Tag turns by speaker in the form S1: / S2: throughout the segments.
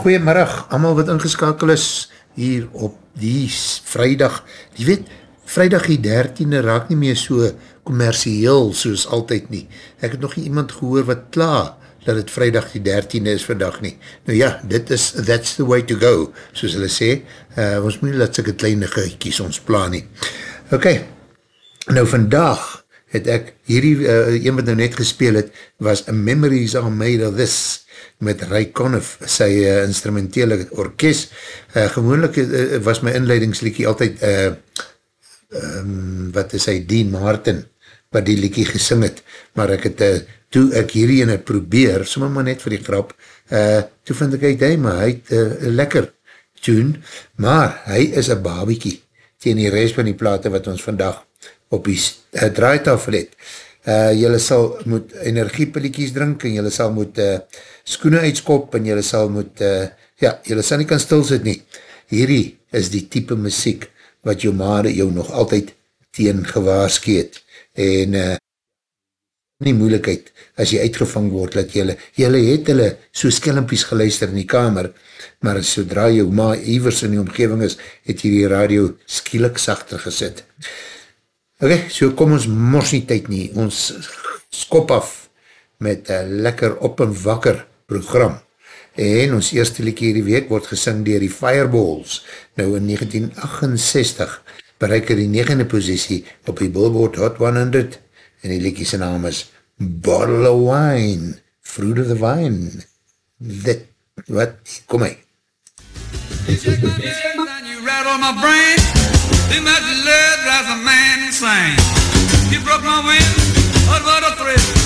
S1: Goeiemiddag, allemaal wat ingeskakel is hier op die vrijdag. Die weet, vrijdag die 13e raak nie meer so commercieel soos altyd nie. Ek het nog nie iemand gehoor wat kla dat het vrijdag die 13e is vandag nie. Nou ja, dit is, that's the way to go, soos hulle sê. Uh, ons moet nie laat sikke kleine geitjies ons plan nie. Ok, nou vandag het ek, hierdie, uh, een wat nou net gespeel het, was A Memories Are Made of This, met Ray Conniff, sy uh, instrumentele orkest. Uh, gewoonlik uh, was my inleidingsliekie altyd, uh, um, wat is hy, Dean Martin, wat die liekie gesing het, maar ek het, uh, toe ek hierdie ene probeer, sommer maar net vir die grap, uh, toe vind ek uit, hey, maar hy het uh, lekker tune, maar hy is een babiekie, tegen die rest van die plate wat ons vandag op die uh, draaitafel het. Uh, jylle sal moet energiepilliekies drink en jylle sal moet uh, skoene uitskop en jylle sal moet, uh, ja, jylle sal nie kan stilsit nie. Hierdie is die type muziek wat jou maare jou nog altyd teen gewaarskeet. En uh, nie moeilikheid as jy uitgevang word, dat jylle, jylle het hulle so skelmpies geluister in die kamer, maar sodra jou ma evers in die omgeving is, het jy die radio skielik sachter gesit. Ok, so kom ons mors nie tyd nie, ons skop af met een lekker op en wakker program. En ons eerste liekie hierdie week word gesing dier die Fireballs. Nou in 1968 bereik er die negende posiesie op die Billboard Hot 100 en die liekie sy naam is Bottle of Wine, Fruit of the Vine. Dit, wat, kom my. You shake my ears and you rattle my brain Too much love drives a man insane You broke my wind, what, what a thrill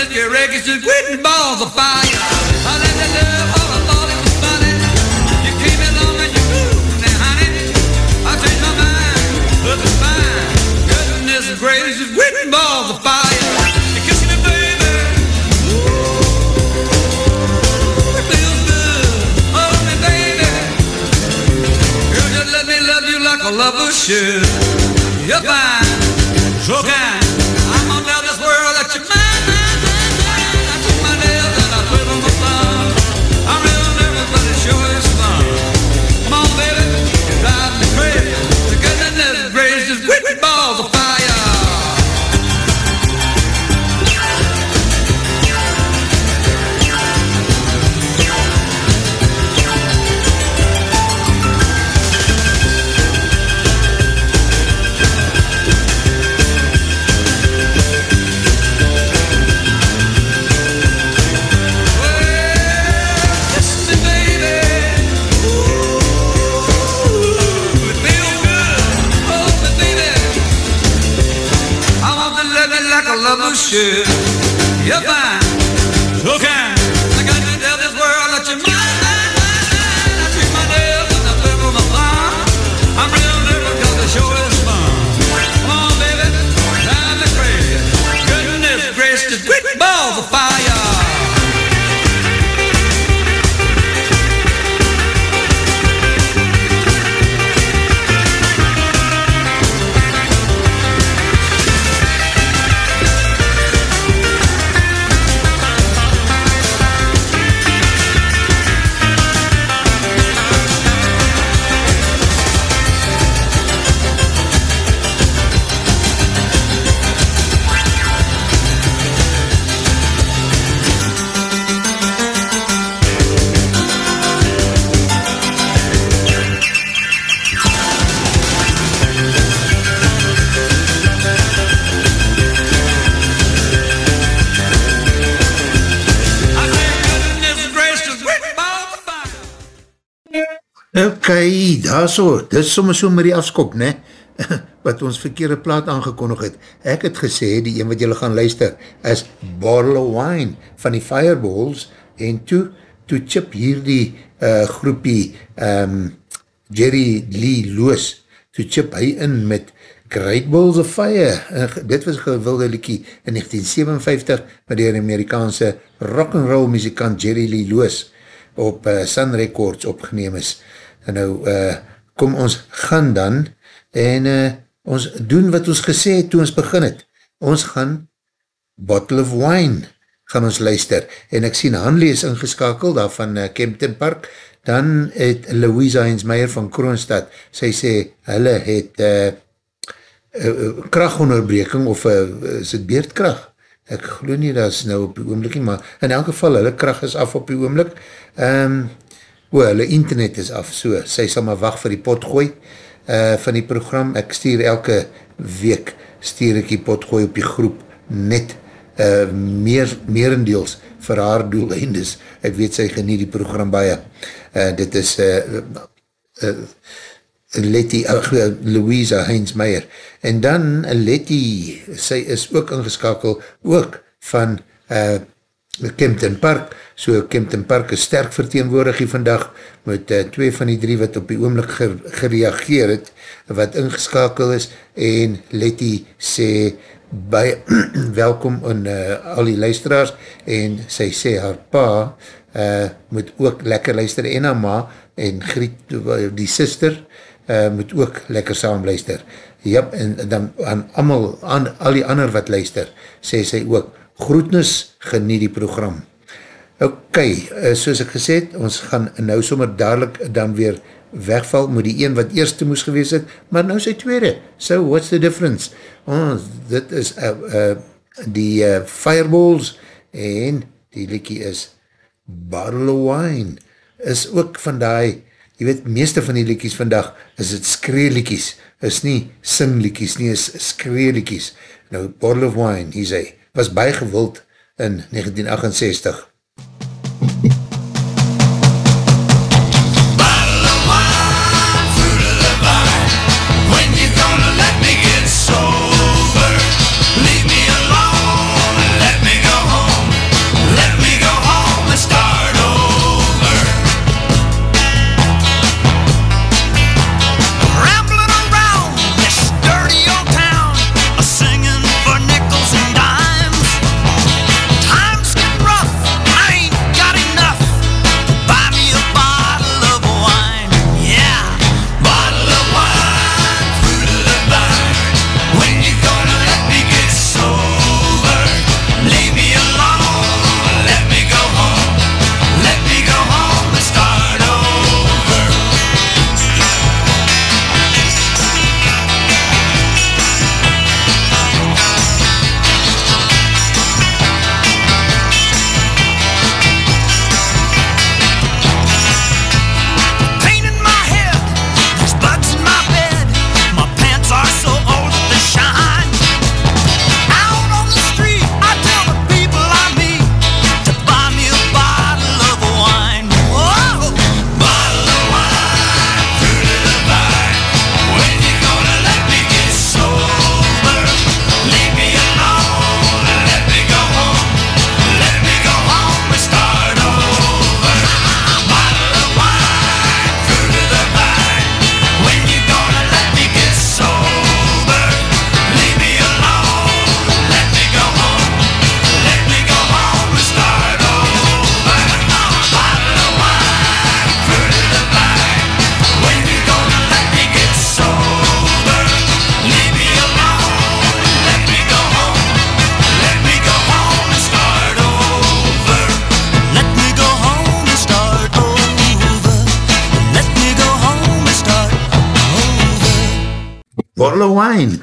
S1: miss your records just quitting balls of fire. I let you love all I thought it was funny. You came along and you moved now, honey. I changed my mind, look it's fine. Goodness gracious, just quitting balls of fire. Love you like Yeah. So, dit is soms so met die afskop, ne? wat ons verkeerde plaat aangekondig het. Ek het gesê, die een wat julle gaan luister, is Bottle of Wine van die Fireballs, en toe, toe chip hier die uh, groepie um, Jerry Lee Loos, toe chip hy in met Great Balls of Fire. En dit was gewilde liekie in 1957, met die Amerikaanse rock'n'roll muzikant Jerry Lee Loos op uh, Sun Records opgeneem is. En nou, uh, kom ons gaan dan, en uh, ons doen wat ons gesê het toe ons begin het. Ons gaan Bottle of Wine gaan ons luister. En ek sien Hanley is ingeskakel daar van uh, Kempton Park. Dan het Louisa Hensmeier van Kroonstad, sy sê, hulle het uh, uh, krachtonderbreking of uh, is het beerdkracht? Ek geloof nie, dat is nou op die oomlik nie, maar in elk geval, hulle kracht is af op die oomlik. Um, o, hulle internet is af, so, sy sal maar wacht vir die pot gooi uh, van die program. Ek stuur elke week, stuur ek die pot gooi op die groep, net uh, meer, meerendeels vir haar doeleindes. Ek weet sy genie die program baie. Uh, dit is uh, uh, Letty, uh, Louisa Heinz Meijer. En dan Letty, sy is ook ingeskakel, ook van uh, Kempton Park. So Kempton Park is sterk verteenwoordig hier vandag met uh, twee van die drie wat op die oomlik gereageer het, wat ingeskakel is. En Letty sê, by, welkom aan uh, al die luisteraars en sy sê haar pa uh, moet ook lekker luister en haar ma en Griet, die sister uh, moet ook lekker saam luister ja, en dan aan, amal, aan al die ander wat luister sê sy ook, groetnis genie die program ok, uh, soos ek gesê het, ons gaan nou sommer dadelijk dan weer wegval met die een wat eerste moes gewees het, maar nou sy tweede. So, what's the difference? Oh, dit is uh, uh, die uh, Fireballs en die liekie is Bottle of Wine. Is ook van die, jy weet, meeste van die liekies vandag is het skreeliekies, is nie singliekies, nie is skreeliekies. Nou, Bottle of Wine, hier sê, was bijgewild in 1968.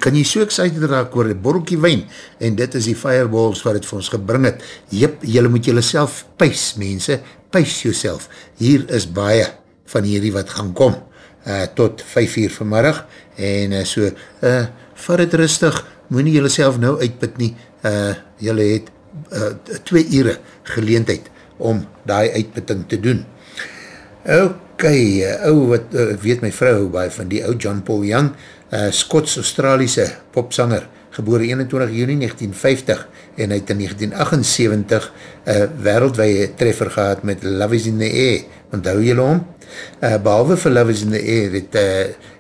S1: Kan jy so excited raak oor die borrelkie wijn, en dit is die fireballs wat het vir ons gebring het, jyp, jylle moet jylle self puis, mense, puis jyself, hier is baie van hierdie wat gaan kom, uh, tot 5 uur vanmiddag, en uh, so, uh, vat het rustig, moet nie jylle self nou uitput nie, uh, jylle het uh, twee ure geleentheid om die uitputting te doen. Ok, ou wat, uh, weet my vrou baie van die ou John Paul Young, uh, Skots-Australiese popsanger, geboor 21 juni 1950 en hy het in 1978 uh, wereldwee treffer gehad met Love is in the Air, onthou jylle om? Uh, behalwe vir Love is in the Air het uh,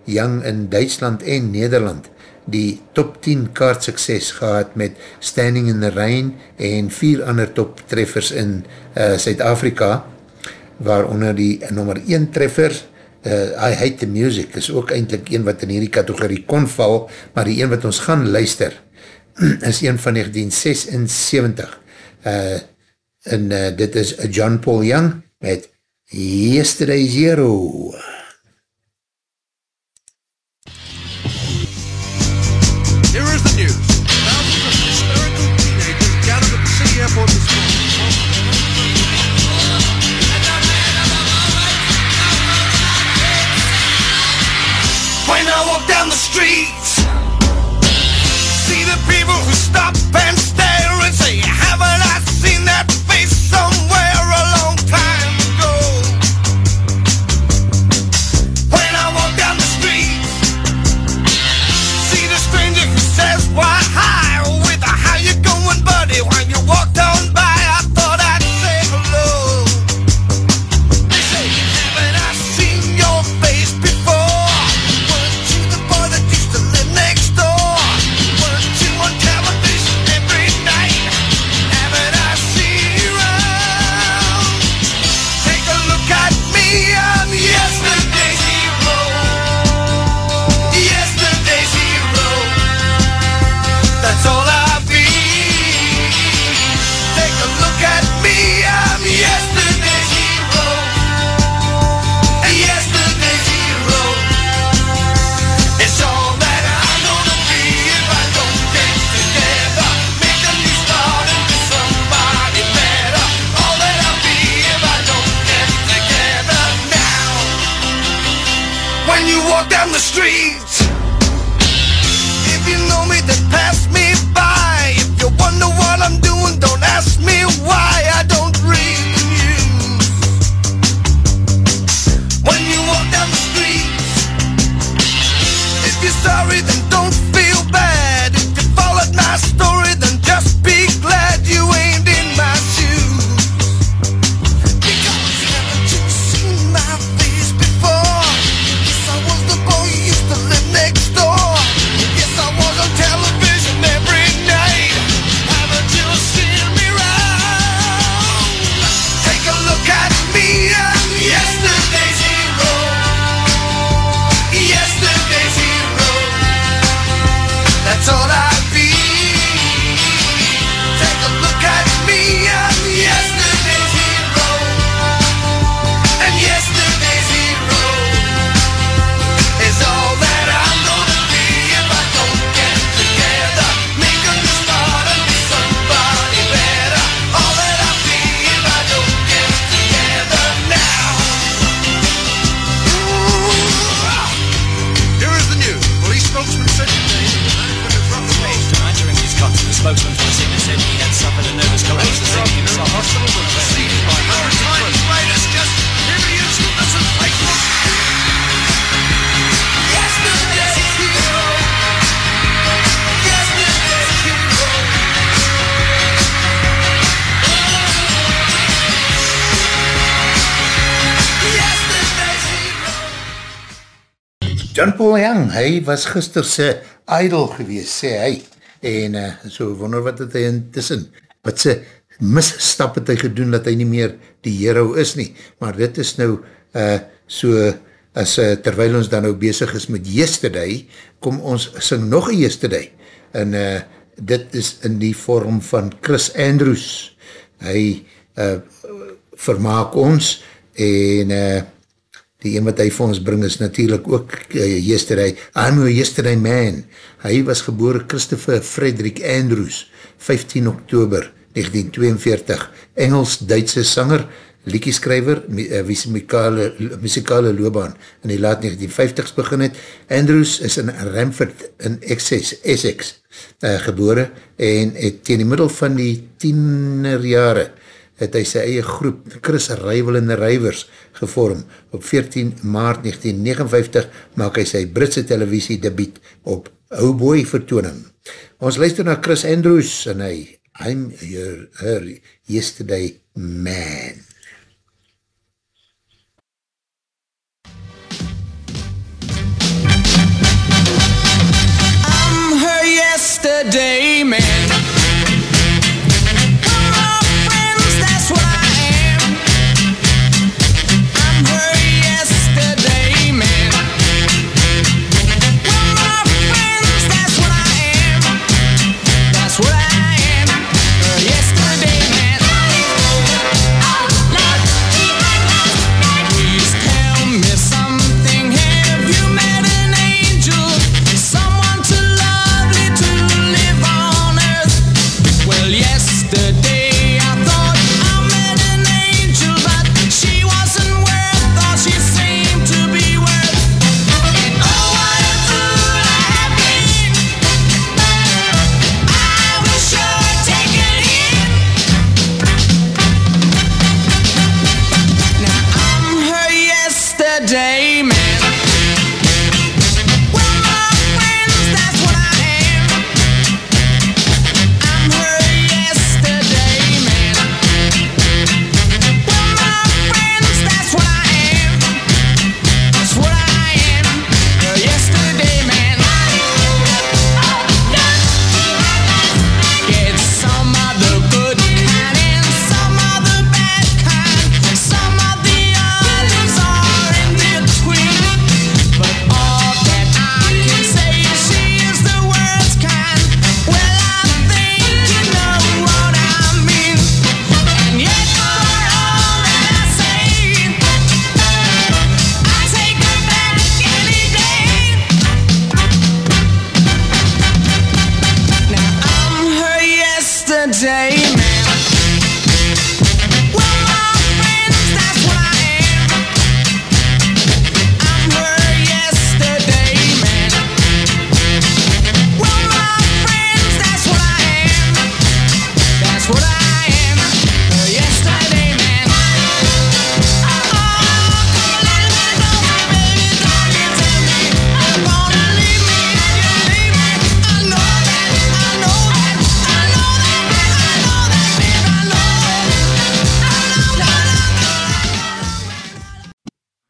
S1: Young in Duitsland en Nederland die top 10 kaart sukses gehad met Standing in the Rain en vier ander top treffers in Suid-Afrika, uh, waaronder die nummer 1 treffer, uh, I Hate the Music is ook eindelijk een wat in hierdie categorie kon val, maar die een wat ons gaan luister is een van 1976 uh, eh,
S2: en uh, dit is John Paul Young met Yesterday's Hero Yesterday's Hero hy was gisterse idol gewees, sê hy, en uh, so wonder wat het hy intussen, wat sy misstap het hy gedoen, dat hy nie meer die hero is nie, maar dit is nou uh, so, as eh, uh, terwijl ons dan nou bezig is met yesterday, kom ons sing nog een yesterday, en uh, dit is in die vorm van Chris Andrews, hy uh, vermaak ons, en uh, die een wat hy vir ons bring is natuurlijk ook uh, yesterday, I'm a yesterday man. Hy was geboore Christopher Frederick Andrews, 15 oktober 1942, Engels-Duitse sanger, liedjeskrijver, eh, wie sy muzikale, muzikale loopbaan in die laat 1950s begin het. Andrews is in Ramford in Essex, Essex eh, uh, gebore en het teen die middel van die tienerjare jare het hy sy eie groep Chris Ryvel en Rywers gevorm. Op 14 maart 1959 maak hy sy Britse televisie debiet op Ouboy vertooning. Ons luister na Chris Andrews en hy I'm your, her yesterday man.
S3: I'm her yesterday man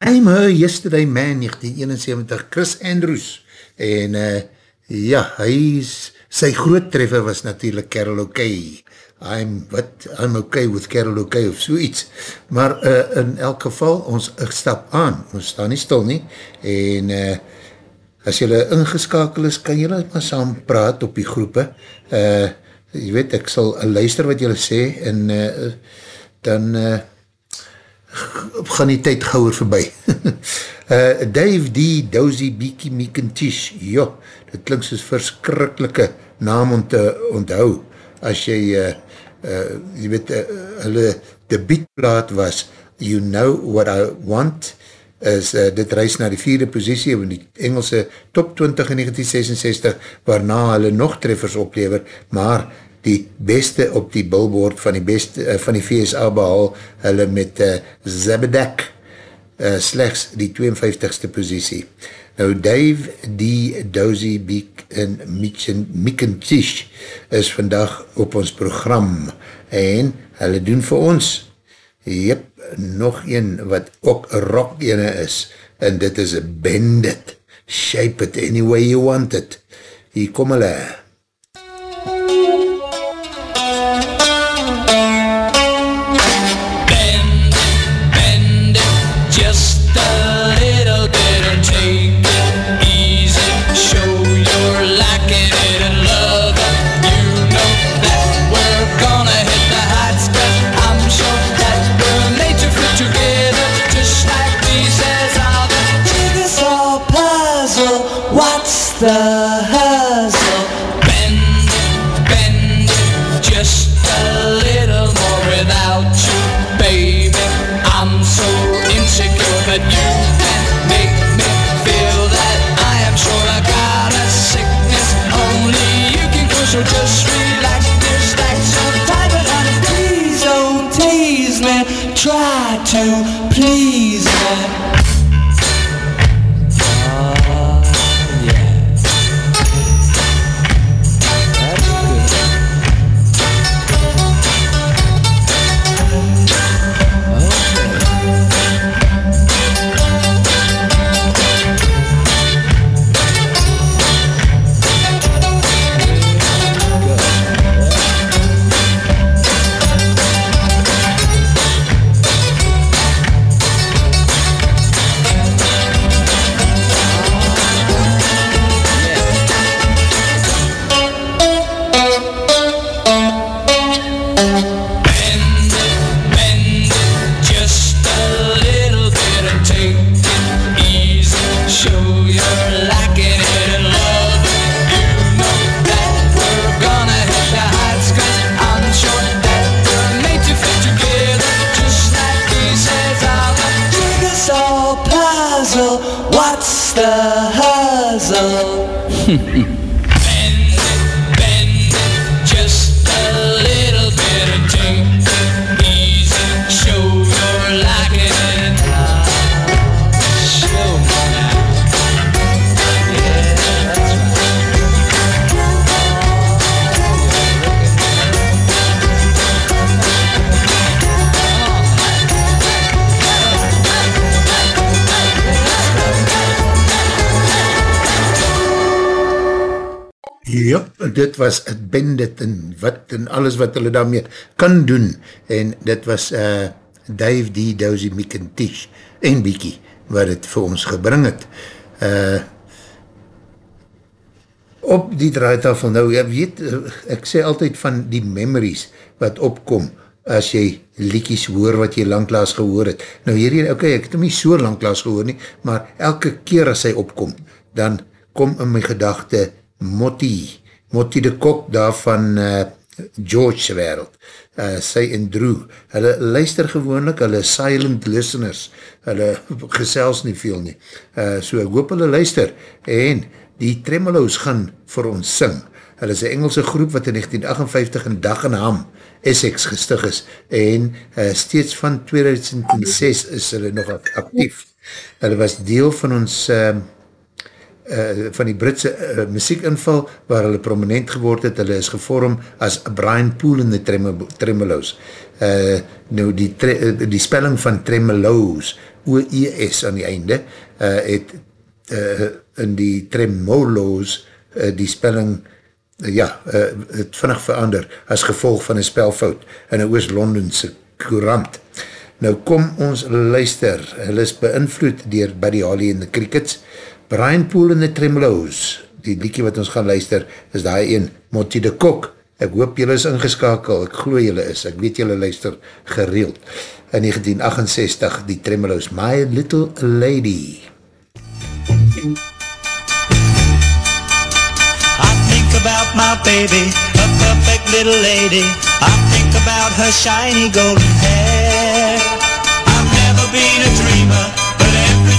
S1: I'm Her Yesterday Man 1971, Chris Andrews. En uh, ja, hy is, sy groot treffer was natuurlijk Carol O'Kay. I'm, what, I'm okay with Carol O'Kay of soeits, maar uh, in elk geval, ons stap aan, ons staan nie stil nie, en uh, as jylle ingeskakel is, kan jylle maar saam praat op die groepe, uh, jy weet, ek sal luister wat jylle sê, en uh, dan uh, gaan die tyd gauwer voorbij. uh, Dave D. Dozy Beaky Meekintish, jo, dit klink soos verskrikkelike naam om te onthou, as jy, uh, uh, jy weet, uh, hulle debietplaat was, You Know What I Want, is, uh, dit reis na die vierde positie in die Engelse top 20 in 1966, waarna hulle nog treffers oplever, maar die beste op die billboard van die beste, uh, van die VSA behal, hulle met uh, Zabedak, uh, slechts die 52ste positie. Nou Dave D. Dozy Beek en Meekintish is vandag op ons program en hulle doen vir ons Jep, nog een wat ook rock ene is en dit is Bandit Shape it any way you want it Hier kom hulle
S3: Bend,
S1: dit was het Bandit en wat en alles wat hulle daarmee kan doen en dit was uh, Dave D. Dozy McIntish en Biekie wat het vir ons gebring het. Uh, op die draaitafel nou, ja, weet, uh, ek sê altyd van die memories wat opkom as jy liekies hoor wat jy langklaas gehoor het. Nou hierdie, ok, ek het hem nie so langklaas gehoor nie, maar elke keer as hy opkom, dan kom in my gedachte Motti, Motti de Kok daar van uh, George wereld, uh, sy en Drew, hulle luister gewoonlik, hulle silent listeners, hulle gesels nie veel nie, uh, so ek hoop hulle luister, en die Tremolos gaan vir ons sing, hulle is een Engelse groep wat in 1958 in Dag en Ham, Essex gestig is, en uh, steeds van 2006 is hulle nog actief, hulle was deel van ons uh, uh, van die Britse uh, muziekinval waar hulle prominent geword het, hulle is gevorm as Brian Poole in the Tremolos. Uh, nou die, tre, uh, die spelling van Tremolos, O-E-S aan die einde, uh, het uh, in die Tremolos uh, die spelling uh, ja, uh, het vinnig verander as gevolg van een spelfout in een Oost-Londense courant. Nou kom ons luister, hulle is beïnvloed dier Buddy Holly en the Crickets, Brian Poole en the Tremolos, die liekie wat ons gaan luister, is daar een, Motti de Kok, ek hoop jylle is ingeskakel, ek glo jylle is, ek weet jylle luister gereeld. In 1968, die Tremolos, My Little Lady.
S4: I think about my baby, a perfect little lady. I think about her shiny golden hair. I've never been a dreamer,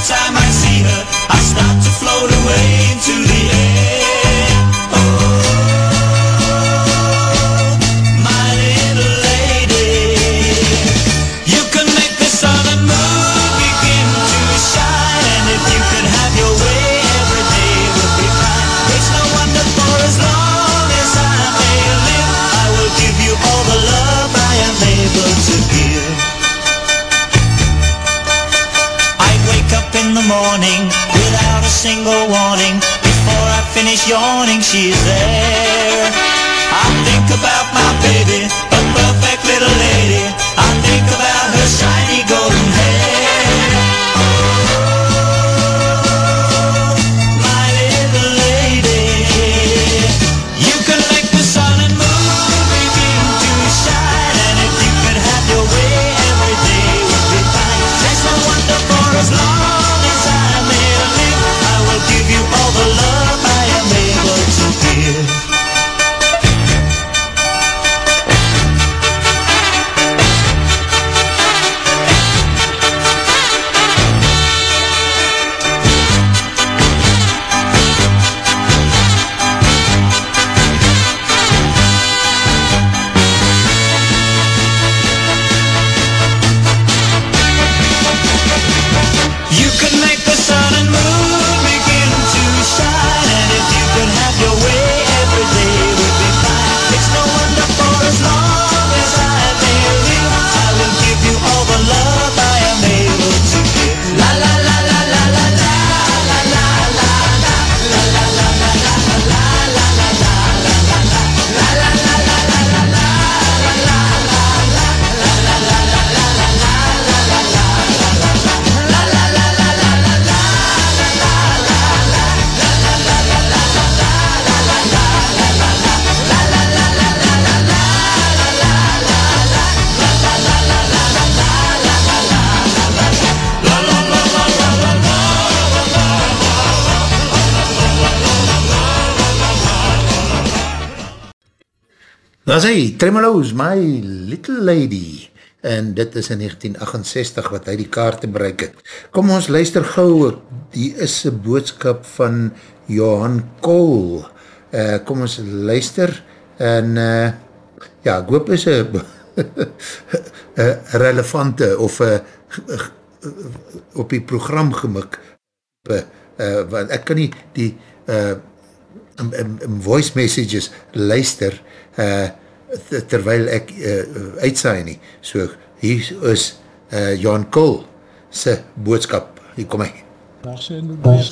S4: time I see her, I start to float away into the air. Morning without a single warning. Before I finish yawning, she's there. I think about my baby, a perfect little lady. I think about her shiny
S1: Is hy, Tremolos, My Little Lady, en dit is in 1968 wat hy die kaarte bereik het. Kom ons luister gauw, die is een boodskap van Johan Kool. Uh, kom ons luister, en uh, ja, ek hoop is een relevante of uh, op die program gemik, uh, want ek kan nie die uh, um, um, voice messages luister uh, terwyl ek uh, uitsaai nie. So hier is uh, Jan Kool sy boodskap. Hier kom hy.
S5: Dag sê Dag.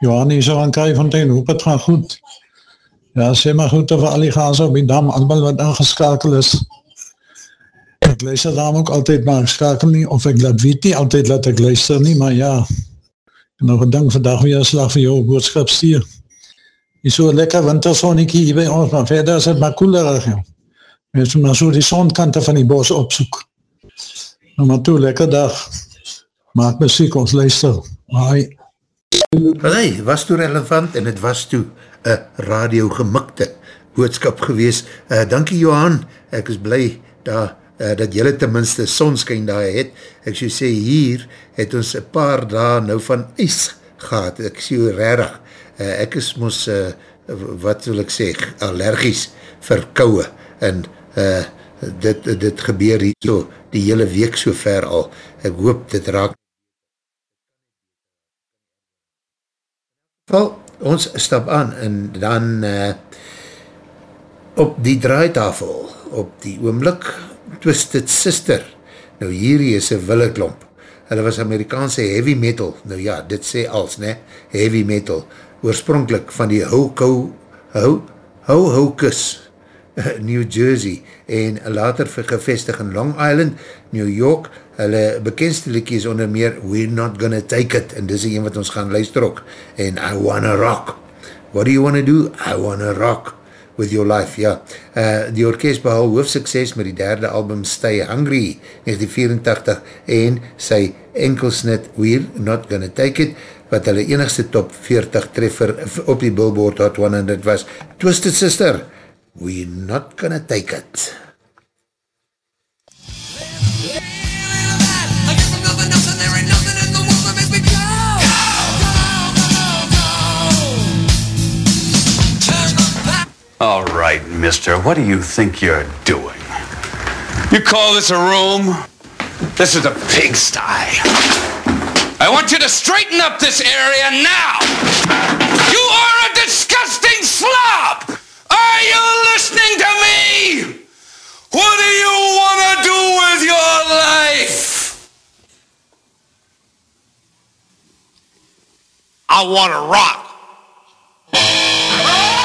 S5: Johan so aan Kai Fontaine, hoop het gaan goed. Ja, sê maar goed vir al die gaas op die dam, allemaal wat ingeskakel is. Ek luister daarom ook altyd, maar ek skakel nie, of ek laat weet nie, altyd laat ek luister nie, maar ja, ek nog een ding vandag weer een slag vir jou boodskap stuur. Die so lekker wintersonnekie hier by ons, maar verder is het maar koelerig, joh. Mens moet maar so die sonkante van die bos opsoek. Nou maar toe, lekker dag. Maak muziek, ons luister. Bye.
S1: Hey, was toe relevant en het was toe een radio gemikte boodskap gewees. Uh, dankie Johan, ek is blij daar uh, dat jylle tenminste sonskyn daar het. Ek so sê hier het ons een paar daar nou van ijs gehad. Ek sê rarig. Uh, ek is mos, uh, wat wil ek sê, allergies vir kouwe en uh, dit, dit gebeur hier so die hele week so ver al. Ek hoop dit raak Wel, ons stap aan en dan uh, op die draaitafel, op die oomlik, Twisted Sister. Nou hierdie is een wille klomp. Hulle was Amerikaanse heavy metal, nou ja, dit sê als, ne, heavy metal, oorspronkelijk van die Ho-Ho, Ho-Ho-Kus, New Jersey, en later gevestig in Long Island, New York, hulle bekendste liekie is onder meer We're Not Gonna Take It, en dis die een wat ons gaan luister ook, en I Wanna Rock. What do you wanna do? I Wanna Rock with Your Life, ja. Uh, die orkest behal hoofdsukses met die derde album Stay Hungry, 1984, en sy enkelsnit We're Not Gonna Take It, wat hulle enigste top 40 treffer op die Billboard Hot 100 was. Twisted Sister, We're Not Gonna Take It.
S6: All right, mister, what do you think you're doing? You call this a room? This is a pigsty. I want you to straighten up this area now! You are a disgusting slob! Are you listening to me? What do you want to do with your life?
S2: I want to rock.
S7: Oh!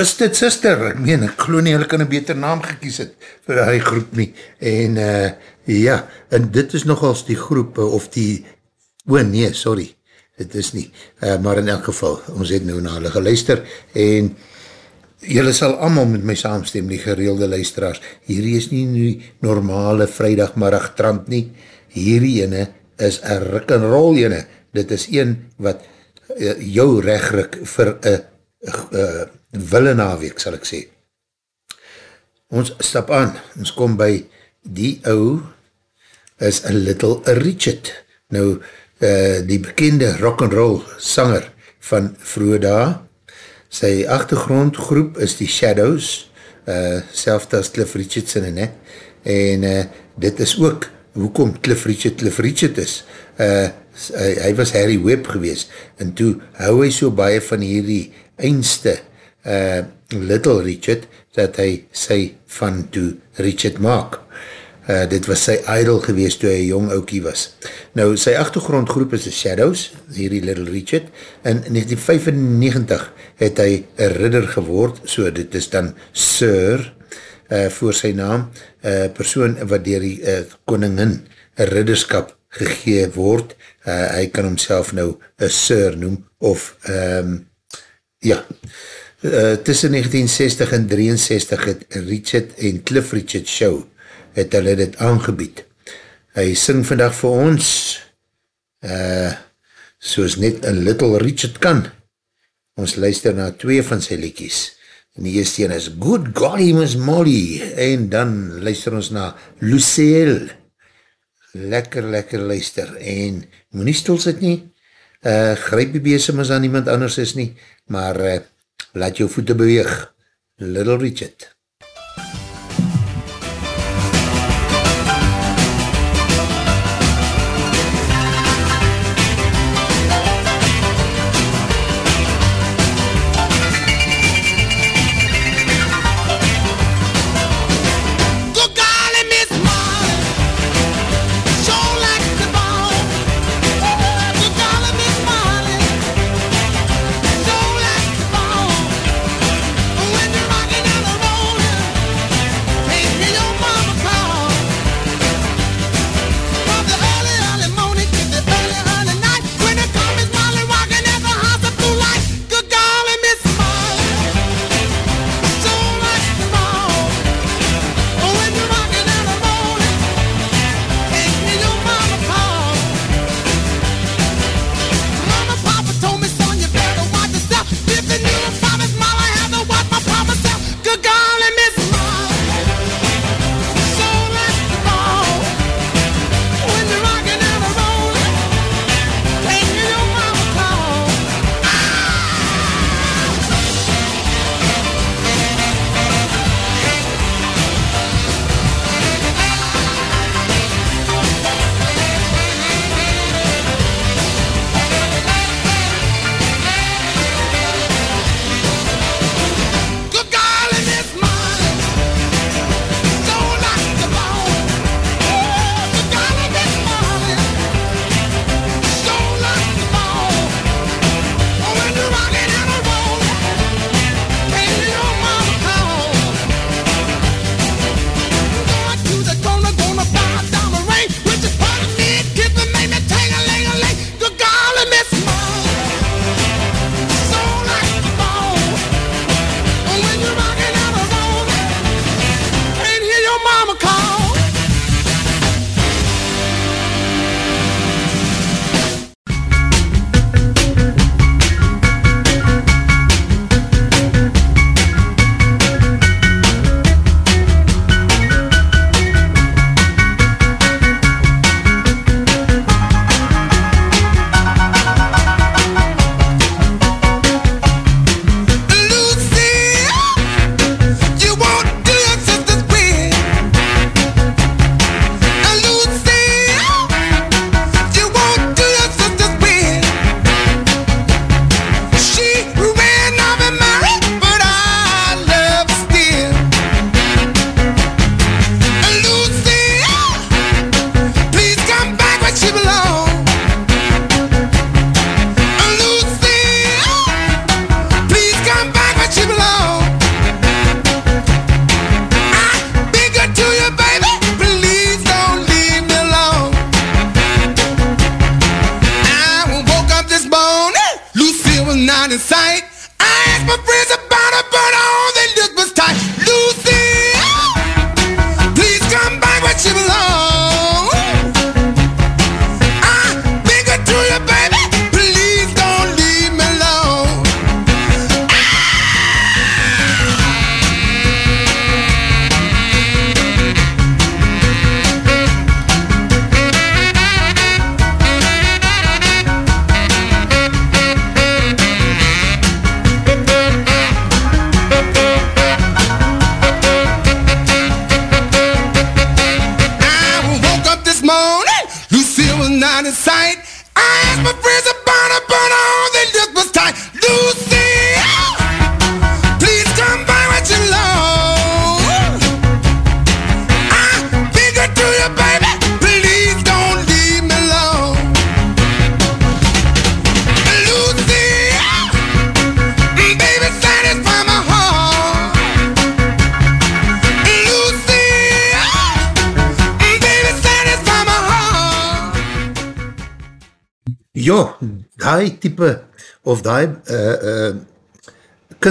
S1: Twisted Sister, ek meen, ek geloof nie, hulle kan een beter naam gekies het vir die groep nie, en uh, ja, en dit is nogals die groep, uh, of die, o oh, nee, sorry, dit is nie, uh, maar in elk geval, ons het nou na hulle geluister, en Julle sal allemaal met my saamstem, die gereelde luisteraars. Hierdie is nie die normale vrijdagmiddag trant nie. Hierdie ene is een rik en rol ene. Dit is een wat uh, jou regrik vir een uh, wille naweek, sal ek sê. Ons stap aan, ons kom by die ou is a little Richard. Nou, uh, die bekende rock'n'roll sanger van vroege dae, Sy achtergrondgroep is die Shadows, uh, selfde as Cliff Richardson en, en uh, dit is ook hoekom Cliff Richard Cliff Richard is. Uh, hy, hy was Harry Webb gewees en toe hou hy so baie van hierdie eindste uh, Little Richard dat hy sy van toe Richard maak. Uh, dit was sy idol gewees toe hy jong oukie was. Nou, sy achtergrondgroep is The Shadows, hierdie Little Richard. In 1995 het hy een ridder geword, so dit is dan Sir, uh, voor sy naam, uh, persoon wat dier die uh, koningin een ridderskap gegee word. Uh, hy kan homself nou een Sir noem, of, um, ja, uh, tussen 1960 en 63 het Richard en Cliff Richard show het hulle dit aangebied. Hy sing vandag vir ons, uh, soos net een Little Richard kan. Ons luister na twee van sy liedjies. En die eerste een is Good Golly Miss Molly. En dan luister ons na Lucille. Lekker, lekker luister. En moet nie stil sit nie. Uh, grijp die besem as aan iemand anders is nie. Maar uh, laat jou voete beweeg. Little Richard.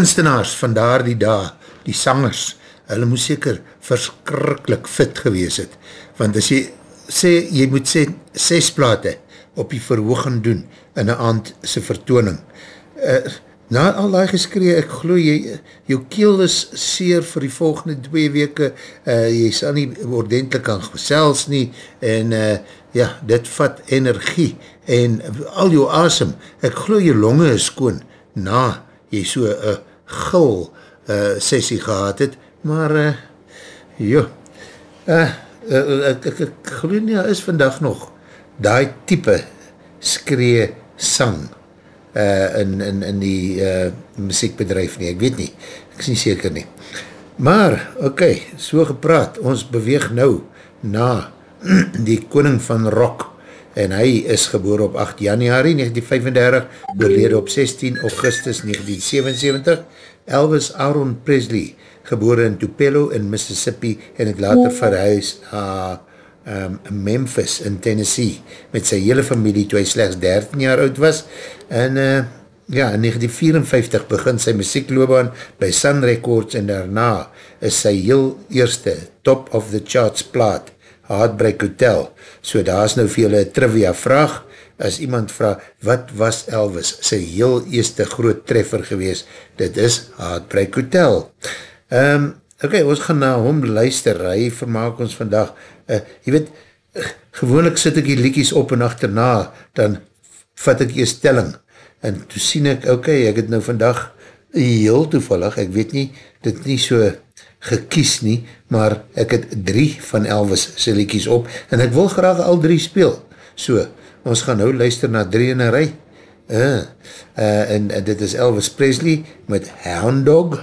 S1: Kunstenaars van daar die daar, die sangers, hulle moes seker verskrikkelijk fit gewees het, want as jy sê, jy moet sê, ses plate op die verhoog gaan doen in een aand sy vertooning, uh, na al die geskree, ek glo jy, jou keel is seer vir die volgende twee weke, uh, jy sal nie ordentlik kan gesels nie, en uh, ja, dit vat energie, en al jou asem, ek glo jou longe is skoon, na jy so een gul uh, sessie gehad het, maar uh, jo, uh, uh, ek, ek, ek glo nie, is vandag nog die type skree sang uh, in, in, in die uh, muziekbedrijf nie, ek weet nie, ek is nie seker nie. Maar, okay, so gepraat, ons beweeg nou na die koning van rock, en hy is geboor op 8 januari 1935, oorlede op 16 augustus 1977, Elvis Aaron Presley, geboor in Tupelo in Mississippi, en het later verhuis na um, Memphis in Tennessee, met sy hele familie, toe hy slechts 13 jaar oud was, en uh, ja, in 1954 begin sy muziekloobaan by Sun Records, en daarna is sy heel eerste top of the charts plaat, Heartbreak Hotel. So daar is nou vir julle trivia vraag, as iemand vraag, wat was Elvis sy heel eerste groot treffer gewees? Dit is Heartbreak Hotel. Um, ok, ons gaan na hom luister, hy vermaak ons vandag, uh, jy weet, gewoonlik sit ek die liekies op en achterna, dan vat ek die stelling, en toe sien ek, ok, ek het nou vandag heel toevallig, ek weet nie, dit nie so gekies nie, maar ek het drie van Elvis sy liekies op, en ek wil graag al drie speel. So, ons gaan nou luister na drie in een rij, uh, uh, en, en dit is Elvis Presley met Hound Dog,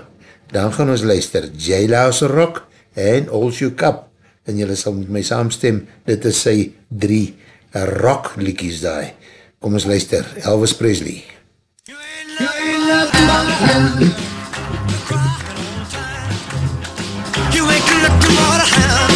S1: dan gaan ons luister J-Laus Rock en All Shoe Cup, en jylle sal met my saamstem, dit is sy drie rock liekies daai. Kom ons luister, Elvis Presley.
S7: You
S8: hand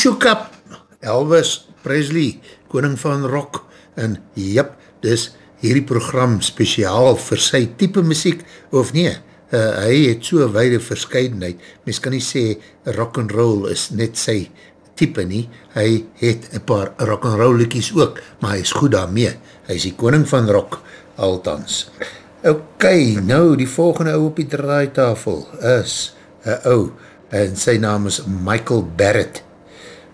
S8: shook up.
S1: Elvis Presley, koning van rock. En jyp, dis hierdie program speciaal vir sy type muziek, of nie, uh, hy het so weide verscheidenheid. Mens kan nie sê rock and roll is net sy type nie. Hy het een paar rock and roll liekies ook, maar hy is goed daarmee. Hy is die koning van rock, althans. Ok, nou die volgende ou op die draaitafel is een ou, en sy naam is Michael Barrett.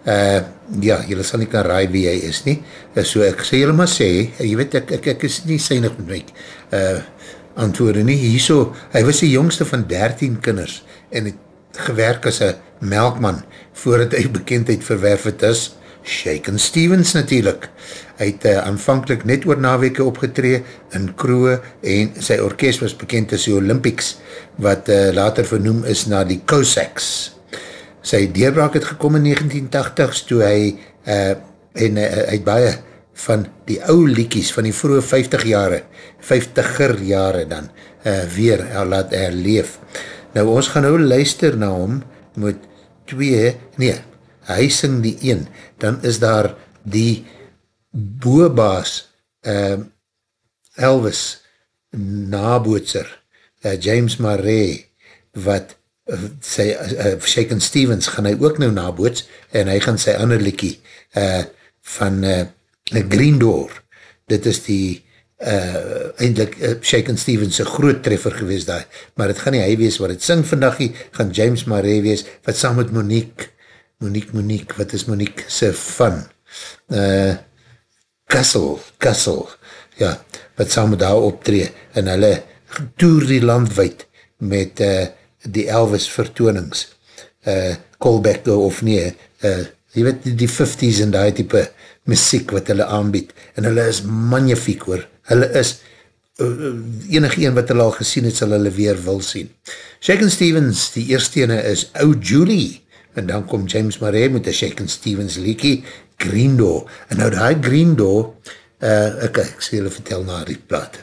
S1: Uh, ja, jylle sal nie kan raai wie hy is nie. Uh, so ek sê jylle maar sê, uh, jy weet, ek, ek, ek is nie synig met my uh, antwoorde nie. Hierso, hy was die jongste van 13 kinders en het gewerk as een melkman voordat hy bekendheid verwerf het is. Shaken Stevens natuurlijk. Hy het uh, aanvankelijk net oor naweke opgetree in Kroe en sy orkest was bekend as die Olympics, wat uh, later vernoem is na die Cossacks. Sy deurbraak het gekom in 1980 toe hy uh, en uh, hy het baie van die ou liekies van die vroege 50 jare, 50er jare dan, uh, weer uh, laat herleef. Nou ons gaan nou luister na hom met twee, nee, hy sing die een, dan is daar die
S9: boobaas uh, Elvis nabootser uh, James Marais wat sy uh, Shaken Stevens gaan hy ook nou naboots en hy gaan sy ander liekie uh, van uh, Green Door dit is die uh, eindelijk uh, Shaken Stevens een groot treffer gewees daar, maar het gaan nie hy wees wat het sing vandag hier, gaan James Marais wees, wat saam met Monique Monique, Monique, wat is Monique sy van? Uh, Kassel, Kassel, ja, wat saam met daar optree, en hulle toer die landwijd met uh, die Elvis vertoonings, uh, callback of nie, uh, jy weet die, die 50s en die type muziek wat hulle aanbied, en hulle is magnifiek hoor, hulle is, uh, enige een wat hulle al gesien het, sal hulle weer wil sien. Shaken Stevens, die eerste ene is Oh Julie, en dan kom James Marais met die Shaken Stevens liekie, Green Door, en nou die Green Door, uh, ek, ek sê julle vertel na die plaat.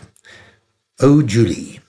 S9: Oh Julie.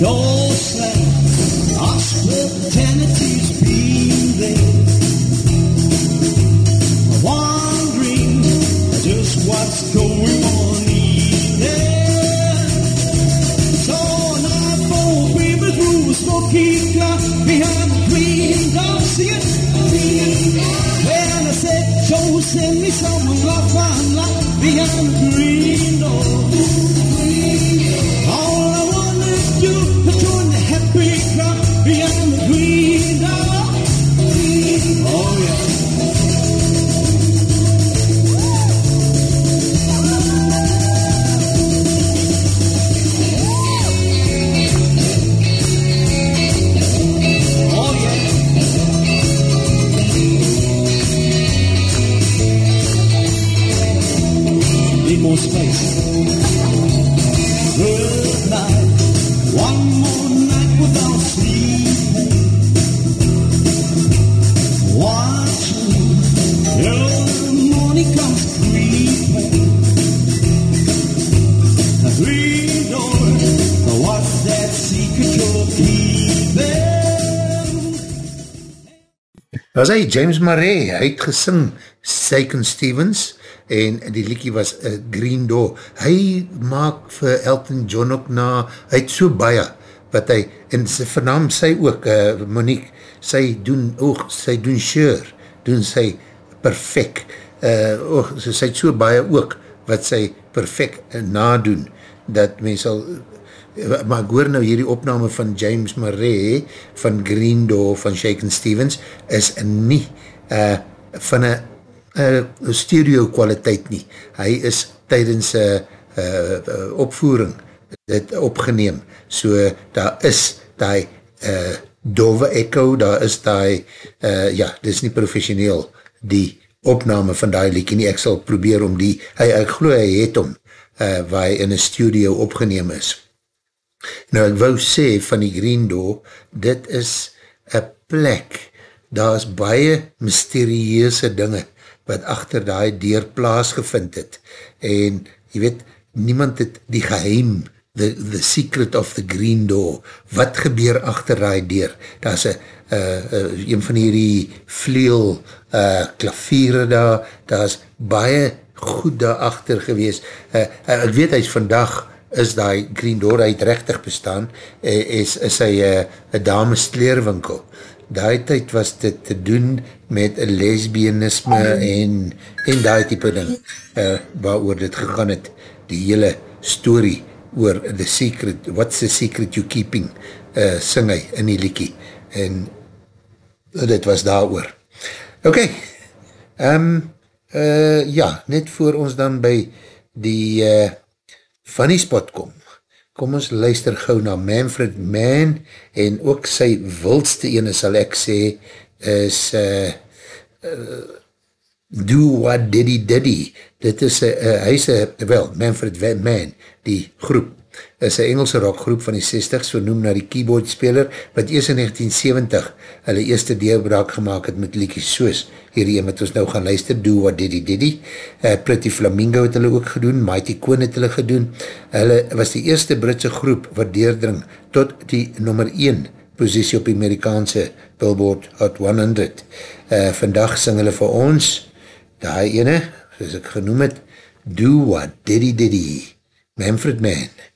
S10: Slam, hospitality's been there. Wondering just what's going on in there. So now four people through a smoky car behind the green door. See it? When I said, Joe, send me someone love and love behind the
S1: was hy James Marais, hy het gesing Seiken Stevens en die liekie was uh, Green Door. Hy maak vir Elton John ook na, hy het so baie wat hy, en sy vernaam sy ook, uh, Monique, sy doen ook, sy doen sure, doen sy perfect, uh, oh, so, sy het so baie ook wat sy perfect uh, nadoen, dat mens al maar ek hoor nou hierdie opname van James Marais van Green Door van Shaken Stevens is nie uh, van een uh, stereo kwaliteit nie. Hy is tydens een uh, uh, opvoering dit opgeneem. So daar is die uh, dove echo, daar is die, uh, ja, dit is nie professioneel die opname van die liekie nie. Ek sal probeer om die, hy, ek geloof hy het om, uh, waar hy in een studio opgeneem is. Nou ek wou sê van die Green Door, dit is een plek, daar is baie mysterieuse dinge wat achter die deur plaasgevind het. En jy weet, niemand het die geheim, the, the secret of the Green Door, wat gebeur achter die deur? Daar is een, uh, uh, een van hierdie vleel uh, klaviere daar, daar is baie goed daar achter gewees. Uh, ek weet, hy is vandag is die Green Door, hy het rechtig bestaan, is, is hy een dames kleerwinkel. Daai tyd was dit te doen met lesbianisme en, en die type ding, uh, waar oor dit gegaan het, die hele story oor the secret, what's the secret you keeping, uh, sing hy in die liekie, en dit was daar oor. Ok, um, uh, ja, net voor ons dan by die uh, funny spot kom, kom ons luister gauw na Manfred Mann en ook sy wildste ene sal ek sê is uh, uh, Do What Diddy Diddy. Dit is, uh, hy is uh, wel, Manfred Mann die groep is een Engelse rockgroep van die 60s, vernoem na die keyboardspeler, wat eers in 1970 hulle eerste deelbraak gemaakt het met liekies soos, hierdie een wat ons nou gaan luister, Do What Diddy Diddy, uh, Pretty Flamingo het hulle ook gedoen, Mighty Quinn het hulle gedoen, hulle was die eerste Britse groep wat deerdring tot die nummer 1 positie op die Amerikaanse Billboard Hot 100. Uh, vandag sing hulle vir ons, die ene, soos ek genoem het, Do What Diddy Diddy, Manfred Mann.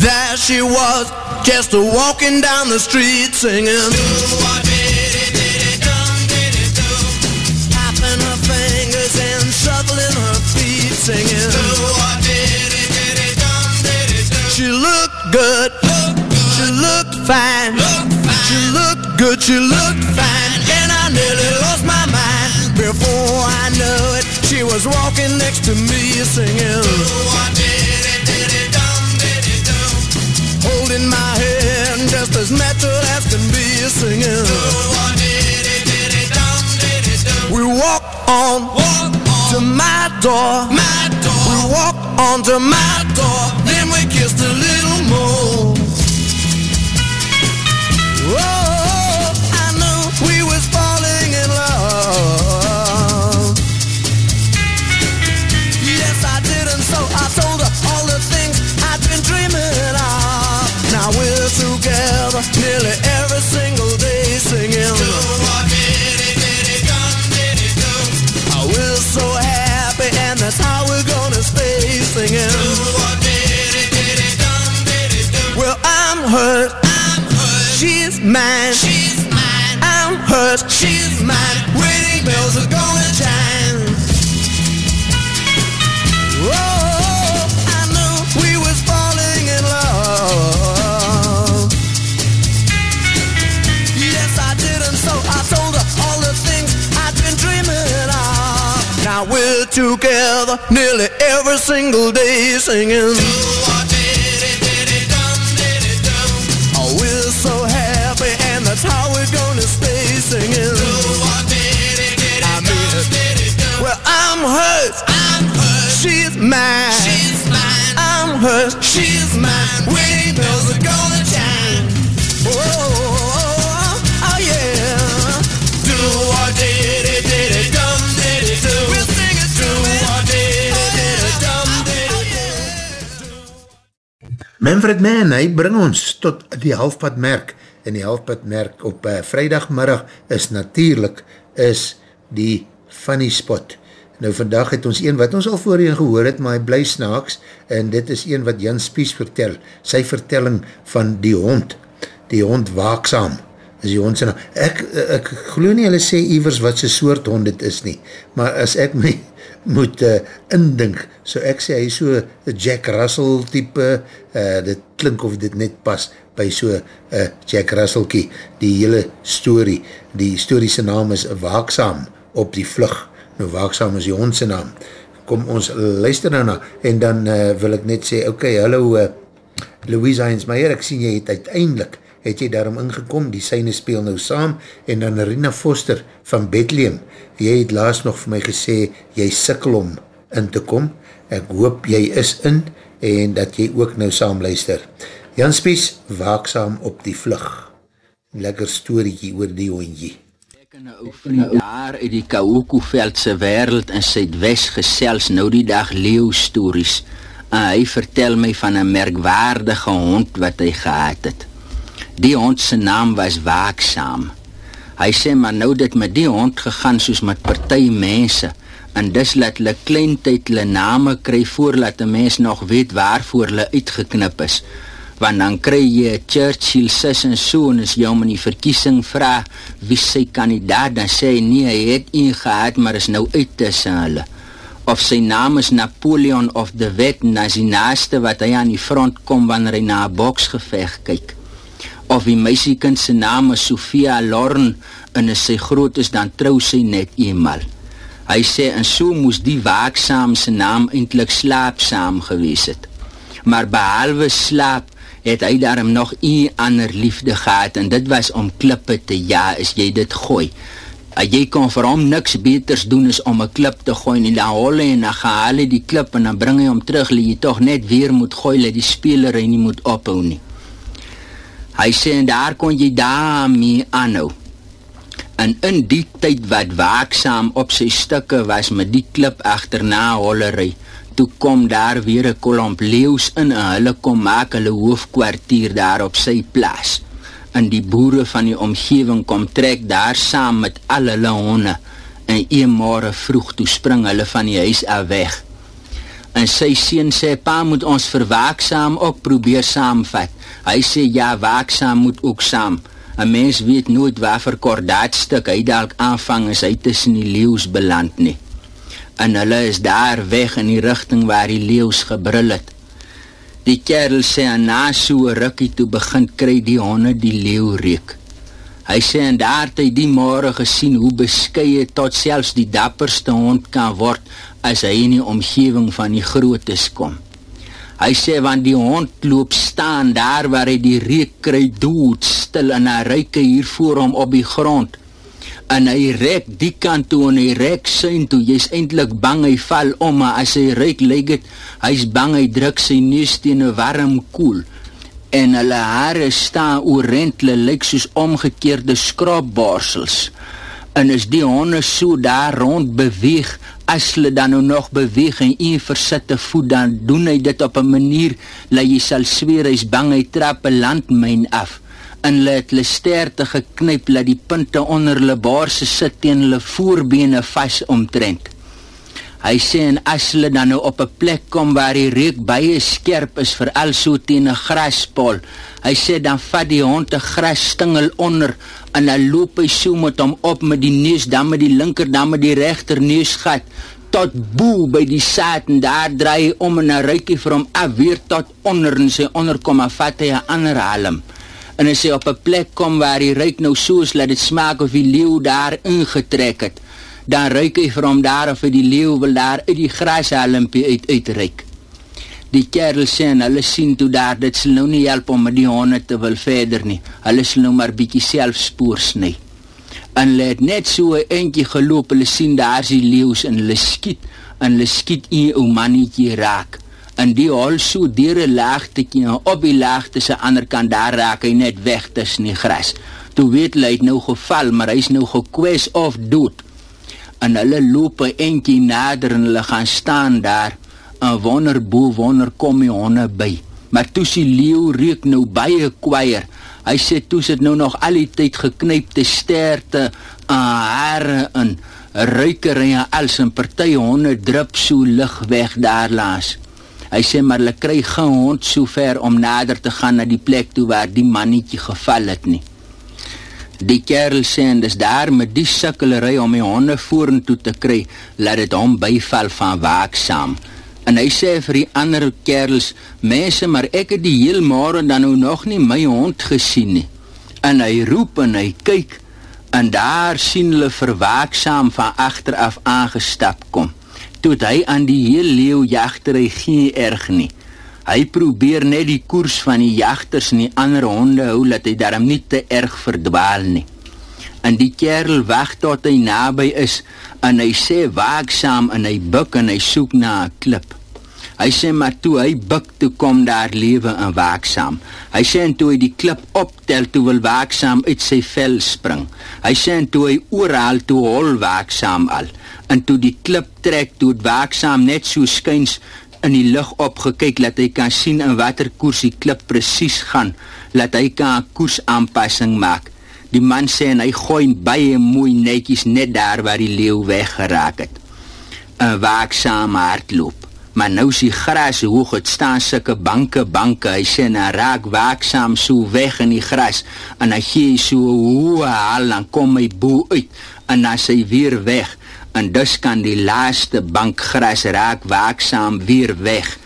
S11: There she was, just a walking down the street singing. Tapping her fingers and shuffling her feet singing. She looked good, she looked fine, she looked good, she looked fine, and I nearly lost my mind. Before I knew it, she was walking next to me singing. Holding my hand just as natural as can be singing. We walk on walk to my door. We walk on to my door. Then we kissed a little more. Nearly every single day singing. Oh, we're so happy, and that's how we're gonna stay singing. Well, I'm hurt. She's mine. I'm hers. She's mine. Wedding bells are gonna chime. Together nearly every single day singing. Oh, we're so happy, and that's how we're gonna stay singing. I mean it. Well, I'm hers. She's mine. She's mine.
S7: I'm hers. She's mine. Wedding bells are gonna chime. Oh,
S1: Manfred Mann, hy bring ons tot die halfpad merk. En die halfpad merk op uh, vrijdagmiddag is natuurlijk is die funny spot. Nou vandag het ons een wat ons al voorheen gehoor het, maar hy bly snaaks. En dit is een wat Jan Spies vertel, sy vertelling van die hond, die hond waaksaam, is die hond sy naam. Ek, ek geloof nie hulle sê ivers wat sy soort hond dit is nie, maar as ek my moet uh, indink, so ek sê hy so Jack Russell type, uh, dit klink of dit net pas by so uh, Jack Russell kie, die hele story, die sy naam is Waaksaam op die vlug, nou Waaksaam is die hond sy naam, kom ons luister nou na, en dan uh, wil ek net sê, ok, hallo uh, Louise Heinzmeier, ek sien jy het uiteindelik het jy daarom ingekom, die syne speel nou saam, en dan Rina Foster van Bethlehem, jy het laatst nog vir my gesê, jy sikkel om in te kom, ek hoop jy is in, en dat jy ook nou saam luister. Jan Spies, waaksaam op die vlug. Lekker storykie oor die hondjie.
S12: Ek en 'n ou vriend daar uit die Kaokoveldse wêreld in Suidwes gesels nou die dag leeu stories. En hy vertel my van 'n merkwaardige hond wat hy gehad het. Die hond se naam was Waaksaam. Hy sê maar nou dit met die hond gegaan soos met party mense en dis laat hulle kleintyd hulle name kry voordat 'n mens nog weet waarvoor hulle uitgeknip is. Want dan kry jy Churchill sis en so en as hom in die verkiesing vra wie sy kandidaat dan sê hy nee, hy het een gehad maar is nou uit tussen hulle. Of sy naam is Napoleon of the Wet en as die naaste wat hy aan die front kom wanneer hy na 'n boksgeveg kyk of die meisiekind se naam is Sofia Lorn en as sy groot is dan trou sy net eenmal. Hy sê en so moes die waaksaam se naam eintlik slaapsaam gewees het. Maar behalwe slaap het hy daarom nog een ander liefde gehad en dit was om klippe te ja as jy dit gooi. Uh, jy kon vir hom niks beters doen as om 'n klip te gooi en dan hol hy en dan gehaal hy die klip en dan bring hy hom terug, lê jy tog net weer moet gooi dat die speler hy nie moet ophou nie. Hy sê en daar kon jy daarmee aanhou. En in die tyd wat waaksaam op sy stukke was met die klip agterna hollery, toe kom daar weer 'n klomp leeu's in en hulle kom maak hulle hoofkwartier daar op sy plaas. En die boere van die omgewing kom trek daar saam met al hulle honde en een môre vroeg toe spring hulle van die huis af weg. En sy seun sê pa moet ons verwaaksaam ook probeer saamvat. Hy sê ja, waaksaam moet ook saam. 'n Mens weet nooit watter kordaatstuk hy dalk aanvang as hy tussen die leeu's beland nie. En hulle is daar weg in die rigting waar die leeu's gebrul het. Die kerel sê en na so 'n rukkie toe begin kry die honde die leeu reuk. Hy sê en daar het hy die môre gesien hoe beskeie tot selfs die dapperste hond kan word as hy in die omgewing van die grootes kom. Hy sê want die hond loop staan daar waar hy die reuk kry dood stil en hy ruik hier voor hom op die grond. En hy rek die kant toe en hy rek sy toe. Jy's eintlik bang hy val om, maar as hy ruik lyk dit hy's bang hy druk sy neus teen 'n warm koel. En hulle hare staan oorent, hulle lyk soos omgekeerde skrapborsels. En as die honde so daar rond beweeg, as hulle dan nou nog beweeg en een versitte voet, dan doen hy dit op 'n manier dat jy sal sweer hy's bang hy trap 'n landmyn af. En hulle het hulle sterte geknyp dat die punte onder hulle baarse sit teen hulle voorbene vas omtrent. Hy sê en as hulle dan nou op 'n plek kom waar die reuk baie skerp is veral so teen 'n graspol, hy sê dan vat die hond 'n grasstingel onder en dan loop hy so met hom op met die neus dan met die linker dan met die regter neusgat tot bo by die saad en daar draai hy om en 'n ruikie vir hom af weer tot onder en sy onderkom en vat hy 'n ander halm. En as hy op 'n plek kom waar die ruik nou so is dat dit smaak of die leeu daar ingetrek het, dan ruik hy vir hom daar of hy die leeu wil daar uit die grashalmpie uit uitruik. Die kerel sê en hulle sien toe daar, dit sal nou nie help om met die honde te wil verder nie. Hulle sal nou maar bietjie self spoor sny. En hulle het net so 'n entjie geloop, hulle sien daar is die leeu's en hulle skiet en hulle skiet 'n ou mannetjie raak. En die hol so deur 'n laagtetjie en op die laagte se ander kant daar raak hy net weg tussen die gras. Toe weet hy hy het nou geval, maar hy's nou gekwes of dood. En hulle loop 'n entjie nader en hulle gaan staan daar. En wonder bo wonder kom die honde by. Maar toe sy leeu reuk nou baie kwaier. Hy sê toe sit nou nog al die tyd geknypte sterte aan hare en ruikery en als en party honde drup so lig weg daar laas. Hy sê maar hulle kry geen hond so ver om nader te gaan na die plek toe waar die mannetjie geval het nie. Die kerel sê en dis daar met die sukkelery om die honde vorentoe te kry, laat dit hom byval van waaksaam. En hy sê vir die ander kerels, mense, maar ek het die heel môre dan nou nog nie my hond gesien nie. En hy roep en hy kyk en daar sien hulle verwaaksaam van agter af aangestap kom. Toe het hy aan die heel leeu jagtery geen erg nie. Hy probeer net die koers van die jagters en die ander honde hou dat hy daarom nie te erg verdwaal nie. En die kerel wag tot hy naby is en hy sê waaksaam en hy buik en hy soek na 'n klip. Hy sê maar toe hy buik toe kom daar lewe en waaksaam. Hy sê en toe hy die klip optel toe wil waaksaam uit sy vel spring. Hy sê en toe hy oral toe hol waaksaam al. En toe die klip trek toe waaksaam net so skuins in die lug opgekyk dat hy kan sien in watter koers die klip presies gaan, laat hy kan 'n koersaanpassing maak. Die man sê en hy gooi baie mooi netjies net daar waar die leeu weggeraak het. 'n Waaksame hardloop. Maar nou die gras hoog, het staan sulke banke banke. Hy sê en hy raak waaksaam so weg in die gras en hy gee so hoë haal dan kom hy bo uit en dan sy weer weg en dus kan die laaste bank gras raak waaksaam weer weg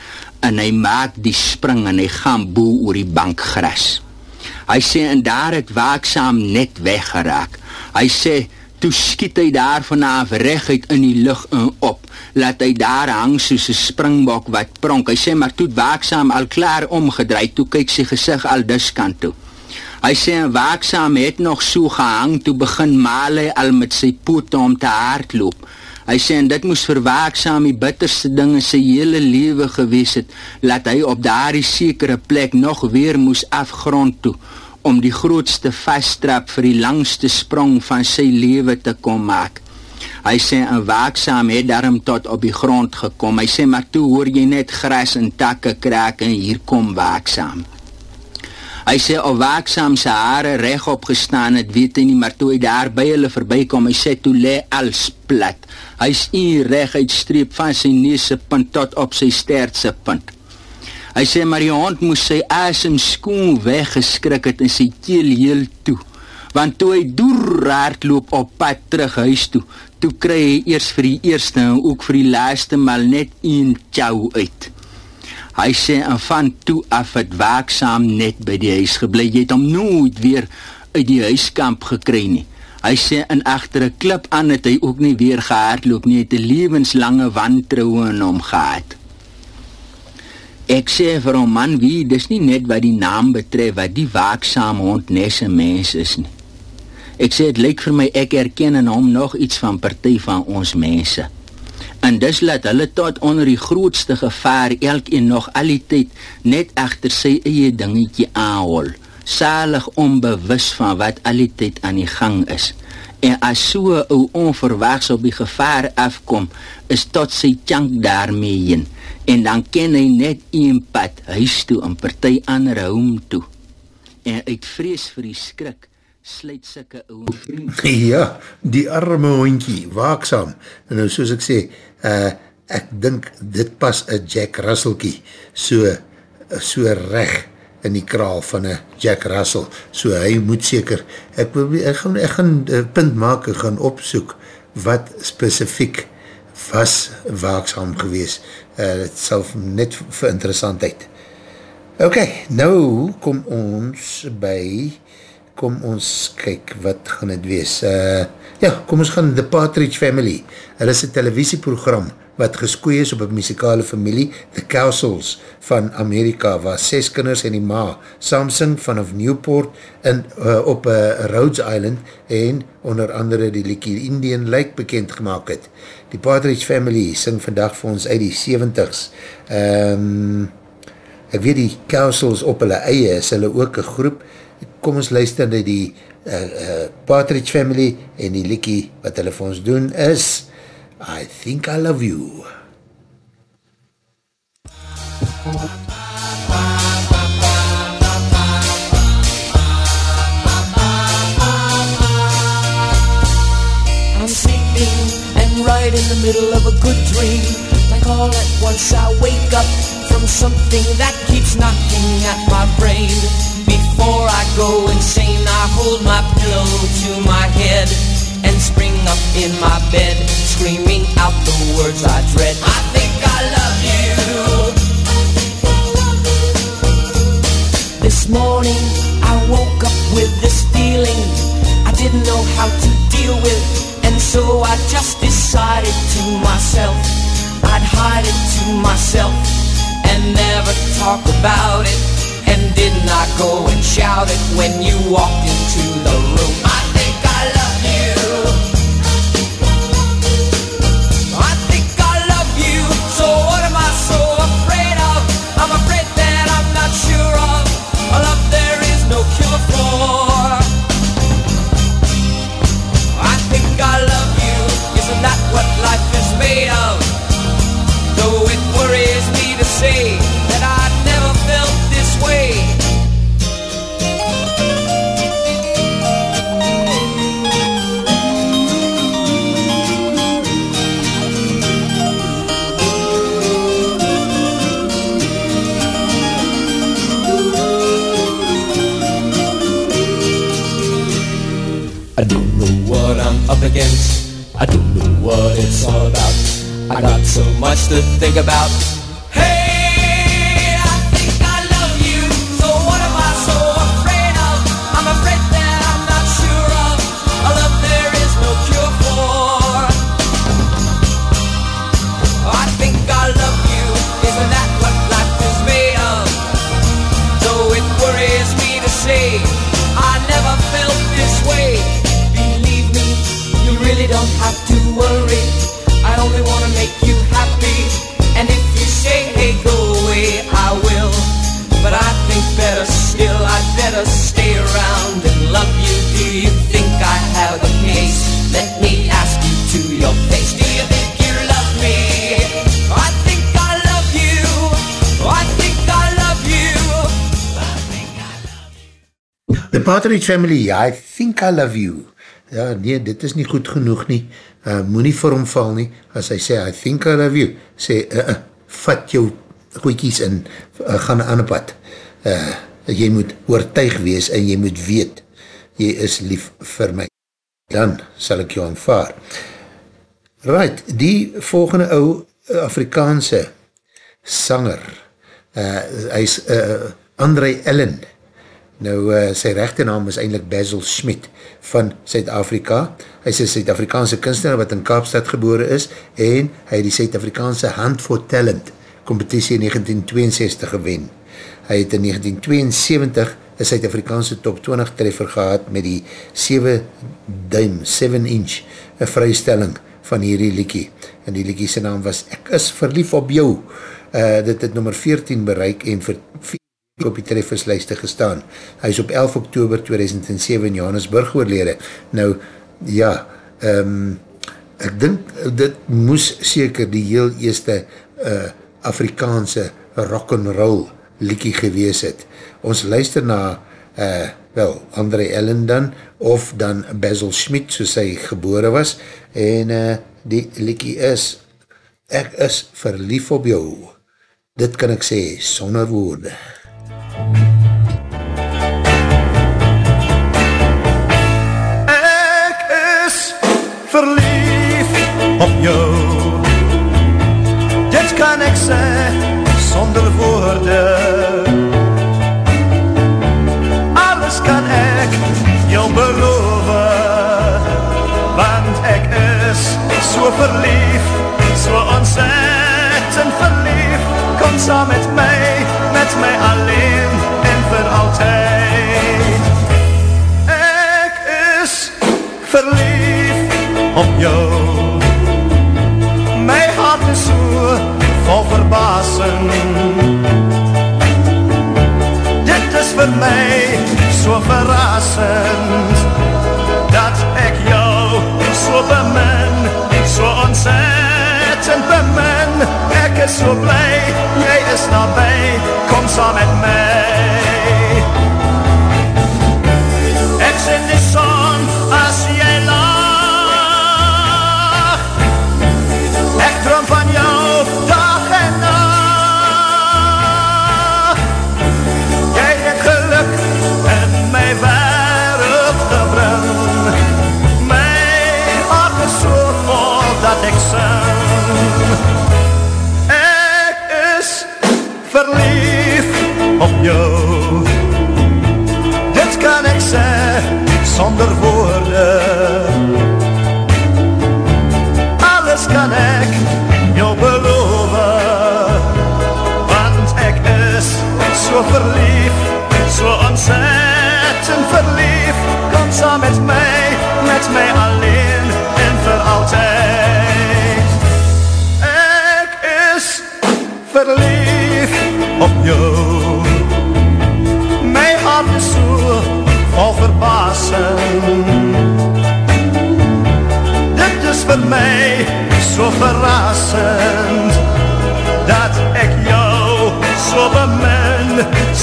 S12: en hy maak die spring en hy gaan bo oor die bank gras. Hy sê en daar het waaksaam net weggeraak. Hy sê toe skiet hy daar vanaf reguit in die lug in op. Laat hy daar hang soos 'n springbok wat pronk. Hy sê maar toe het waaksaam al klaar omgedry. Toe kyk sy gesig al dus kant toe. Hy sê en waaksaam het nog so gehang toe begin maal hy al met sy pote om te hardloop. Hy sê en dit moes vir waaksaam die bitterste ding in sy hele lewe gewees het, laat hy op daardie sekere plek nog weer moes afgrond toe om die grootste vasstrap vir die langste sprong van sy lewe te kom maak. Hy sê en waaksaam het daarom tot op die grond gekom. Hy sê maar toe hoor jy net gras en takke kraak en hier kom waaksaam. Hy sê of waaksaam sy hare regop gestaan het, weet hy nie, maar toe hy daar by hulle verbykom, hy sê toe lê als plat. Hy's nie reg uitstreep van sy neus se punt tot op sy stert se punt. Hy sê maar die hond moes sy asem skoon weggeskrik het en sy keel heel toe. Want toe hy deur hardloop op pad terug huis toe, toe kry hy eers vir die eerste en ook vir die laaste mal net een chow uit. Hy sê en van toe af het waaksaam net by die huis gebly. Jy het hom nooit weer uit die huiskamp gekry nie. Hy sê in agter 'n klip aan het hy ook nie weer gehardloop nie. Hy het 'n lewenslange wantroue in hom gehad. Ek sê vir hom man, wie, dis nie net wat die naam betref wat die waaksame hond nes 'n mens is nie. Ek sê dit lyk vir my ek erken in hom nog iets van party van ons mense. En dis laat hulle tot onder die grootste gevaar elkeen nog al die tyd net agter sy eie dingetjie aanhol, salig onbewus van wat al die tyd aan die gang is. En as so 'n ou onverwags op die gevaar afkom, is tot sy chunk daarmee heen. En dan ken hy net een pad, huis toe en party ander home toe. En uit vrees vir die skrik sluit sulke ou vriende
S1: Ja, die arme hondjie, waaksaam. En nou soos ek sê, uh, ek dink dit pas een Jack Russellkie so, so reg in die kraal van een Jack Russell. So hy moet seker, ek, probeer- ek gaan, ek gaan uh, punt maak, ek gaan opsoek wat specifiek was waaksaam gewees. Uh, het sal net vir interessantheid. Ok, nou kom ons by, kom ons kyk, wat gaan het wees? Uh, ja, kom ons gaan The Partridge Family. Hulle is een televisieprogram wat geskoei is op een muzikale familie, The Castles van Amerika, waar ses kinders en die ma saam sing vanaf Newport in, uh, op uh, Rhodes Island en onder andere die Likie Indian Lake bekend gemaakt het. Die Partridge Family sing vandag vir ons uit die 70s. Um, ek weet die Castles op hulle eie is hulle ook een groep. Kom ons luister na die uh, uh, Partridge Family en die Likie wat hulle vir ons doen is I Think I Love You.
S13: I'm sleeping and right in the middle of a good dream. Like all at once I wake up from something that keeps knocking at my brain. Before I go insane, I hold my pillow to my head and spring up in my bed, screaming out the words I dread. I think I love you. This morning I woke up with this feeling I didn't know how to deal with And so I just decided to myself I'd hide it to myself And never talk about it And did not go and shout it When you walked into the room I don't know what I'm up against. I don't know what it's all about. I got so much to think about. Better stay around and love you. Do you think I have a case? Let me ask you to your face. Do you think you love me? I think I love you. I think I love you. I think I love
S1: The Partridge Family, I Think I Love You. Ja, nee, dit is nie goed genoeg nie. Uh, Moe nie vir hom val nie. As hy sê, I think I love you, sê, uh, uh, vat jou goeikies in, uh, gaan een ander pad. Uh, jy moet oortuig wees en jy moet weet, jy is lief vir my. Dan sal ek jou aanvaar. Right, die volgende ou uh, Afrikaanse sanger, uh, hy is uh, André Ellen, Nou, uh, sy rechte naam is eindelijk Basil Schmidt van Suid-Afrika. Hy is een Suid-Afrikaanse kunstenaar wat in Kaapstad gebore is en hy het die Suid-Afrikaanse Hand for Talent competitie in 1962 gewen. Hy het in 1972 een Suid-Afrikaanse top 20 treffer gehad met die 7 duim, 7 inch, een vrystelling van hierdie liekie. En die liekie sy naam was Ek is verlief op jou. Uh, dit het nummer 14 bereik en vir op die trefferslijste gestaan. Hy is op 11 oktober 2007 in Johannesburg oorlede. Nou, ja, um, ek dink dit moes seker die heel eerste uh, Afrikaanse rock'n'roll liekie gewees het. Ons luister na, uh, wel, André Ellen dan, of dan Basil Schmidt, soos hy gebore was, en uh, die liekie is, ek is verlief op jou. Dit kan ek sê, sonder woorde.
S14: Ek is verlief op jou beloof Want ek is so verlief so ontzettend verlief Kom saam met my, met my alleen en vir altyd Ek is verlief op jou. My hart is so vol verbasing Dit is vir my so verrassend Ek is so bly, jy is nabij Kom saam met my Ek sien die son so verlief. So ontzettend verlief. Kom saam met my, met my alleen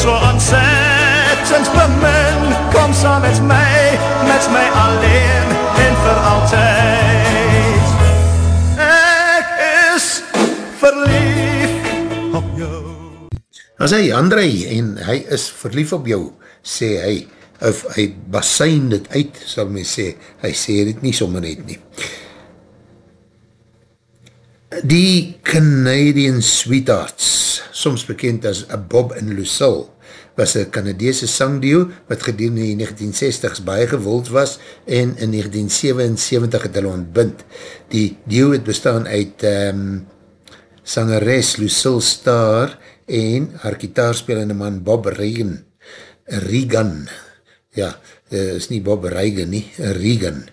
S14: So ontzettend bemin. Kom saam met my, met my alleen En vir altyd Ek is verlief op jou.
S1: As hy André en hy is verlief op jou, sê hy, of hy basijn dit uit, sal my sê, hy sê dit nie sommer net nie. Die Canadian Sweethearts, soms bekend as Bob en Lucille, was een Canadeese sangdeo wat gedurende in die 1960s baie gewild was en in 1977 het hulle ontbind. Die deo het bestaan uit um, sangeres Lucille Starr en haar gitaarspelende man Bob Regan. Regan, ja, uh, is nie Bob Regan nie, Regan.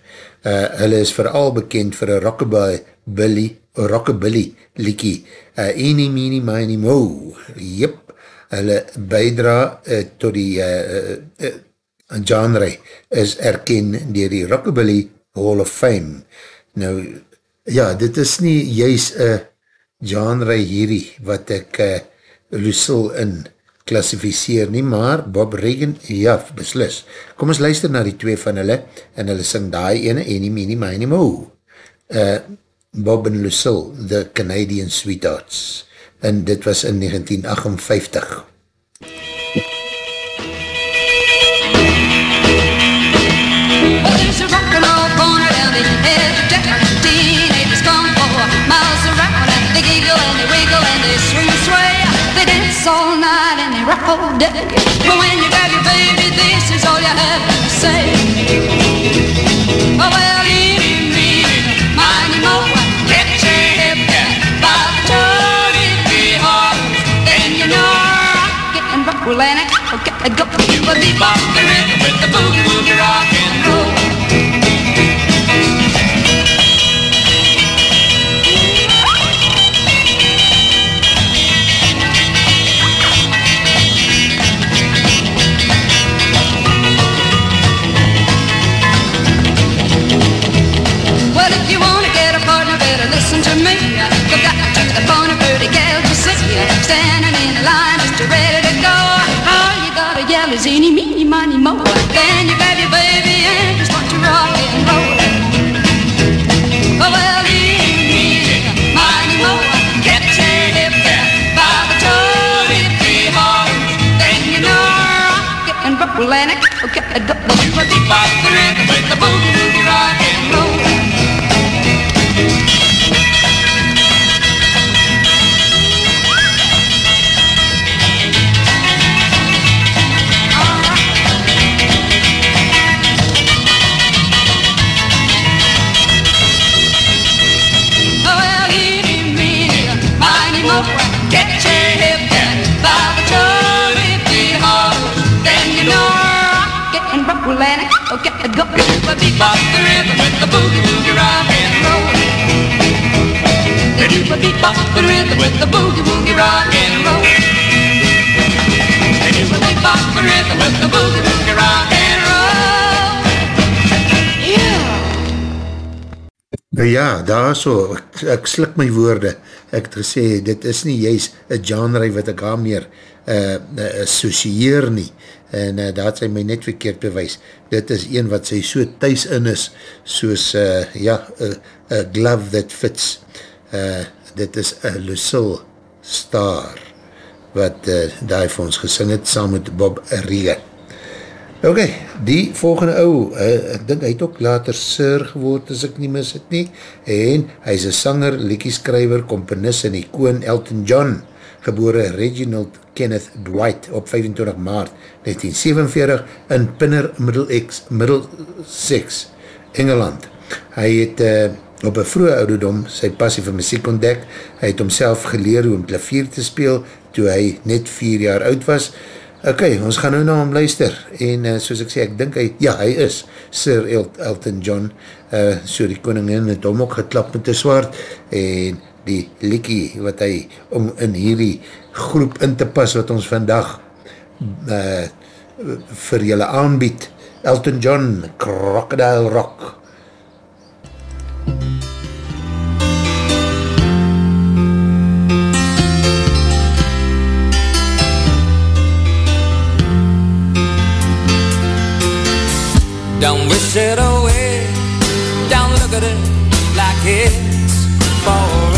S1: Uh, hulle is vooral bekend vir een rockabilly, Billy, rockabilly liekie, uh, Eenie, Meenie, Miny, Mo, jyp, hulle bijdra uh, tot die uh, uh, uh, genre is erken dier die Rockabilly Hall of Fame. Nou, ja, dit is nie juist een genre hierdie wat ek uh, Lucille in klassificeer nie, maar Bob Regan, ja, beslis. Kom ons luister na die twee van hulle, en hulle sing daai ene, Enie, Meenie, Miny, Mo. Uh, Bob en Lucille, The Canadian Sweethearts. En dit was in 1958.
S15: Well, there's a rock and roll corner down the edge of town. Teenagers come for miles around and they giggle and they wiggle and they swing and sway. They dance all night and they rock all day. But when you grab your baby, this is all you have to say. Oh, well, it okay, go. You will be bopping it with the boogie woogie rock gotta yell is eeny, meeny, miny, mo. Then you grab your baby and just want to rock and roll. Oh, well, eeny, meeny, miny, mo. Get your hip by the toe, horn. Then you know rock it and roll and it. Okay, I don't know. You will be oh,
S16: get the go. The bebop, the rhythm with the boogie woogie rock and roll. Do a bebop, the rhythm with the boogie woogie rock and roll. Do a bebop, the rhythm with the boogie woogie rock and roll. Yeah.
S1: Nou ja, daar so, ek, ek slik my woorde, ek het gesê, dit is nie juist een genre wat ek haar meer uh, associeer nie, en uh, daar het sy my net verkeerd bewys, dit is een wat sy so thuis in is, soos, uh, ja, a, a glove that fits, uh, dit is a Lucille Star, wat uh, daar vir ons gesing het, saam met Bob Regan. Ok, die volgende ou, uh, ek dink hy het ook later sir geword as ek nie mis het nie, en hy is een sanger, liekieskrijver, komponist en icoon Elton John, gebore Reginald Kenneth Dwight op 25 maart 1947 in Pinner Middlesex, Middlesex Engeland. Hy het uh, op een vroege ouderdom sy passie vir muziek ontdek, hy het homself geleer hoe om klavier te speel toe hy net 4 jaar oud was, Ok, ons gaan nou na hom luister, en uh, soos ek sê, ek dink hy, ja, hy is Sir El Elton John, uh, so die koningin het hom ook geklap met die swaard, en die liekie wat hy, om in hierdie groep in te pas, wat ons vandag uh, vir julle aanbied, Elton John, Crocodile Rock.
S3: Don't wish it away. Don't look at it like it's forever.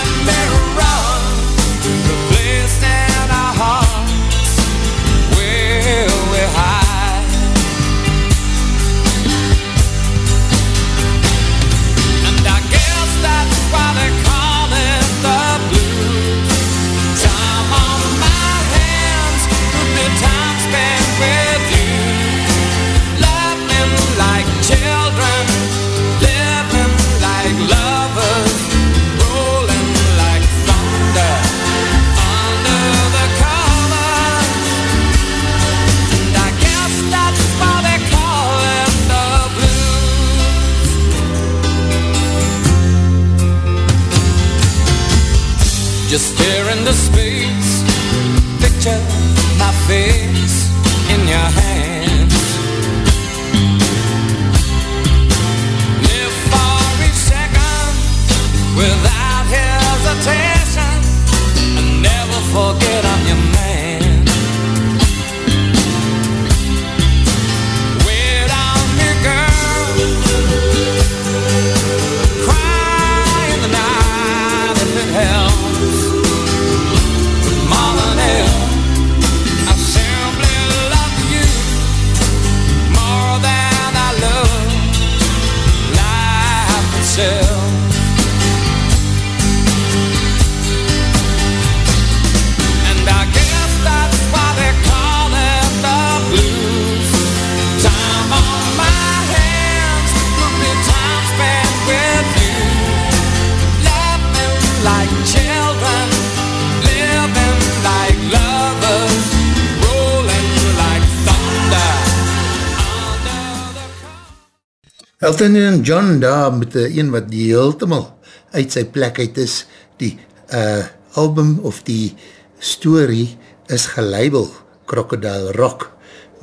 S1: Elton en John daar met die een wat die heeltemal uit sy plek uit is, die uh, album of die story is gelabel Crocodile Rock,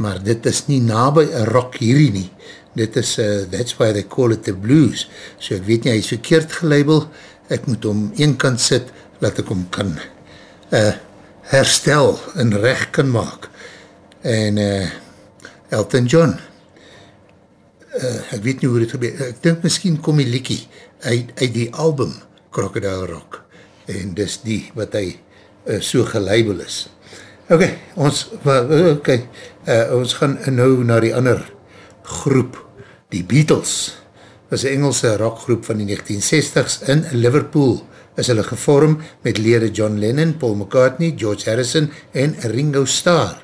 S1: maar dit is nie nabij een rock hierdie nie, dit is, uh, that's why they call it the blues, so ek weet nie, hy is verkeerd gelabel, ek moet om een kant sit, laat ek hom kan uh, herstel en recht kan maak, en uh, Elton John, uh, ek weet nie hoe dit gebeur, ek dink miskien kom die liekie uit, uit die album Crocodile Rock, en dis die wat hy uh, so gelabel is. Ok, ons, ok, uh, ons gaan nou na die ander groep, die Beatles, was een Engelse rockgroep van die 1960s in Liverpool, is hulle gevorm met lede John Lennon, Paul McCartney, George Harrison en Ringo Starr.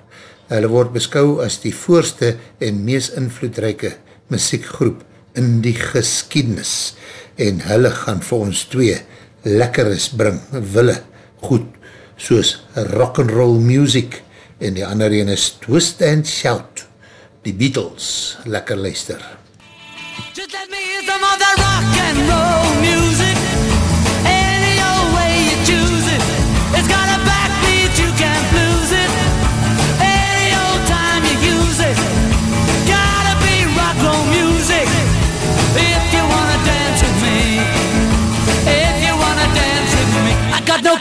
S1: Hulle word beskou as die voorste en mees invloedrijke muziekgroep in die geskiednis en hulle gaan vir ons twee lekkeres bring, wille, goed, soos rock'n'roll music en die ander een is Twist and Shout, die Beatles, lekker luister.
S7: Just let me hear some of that rock and roll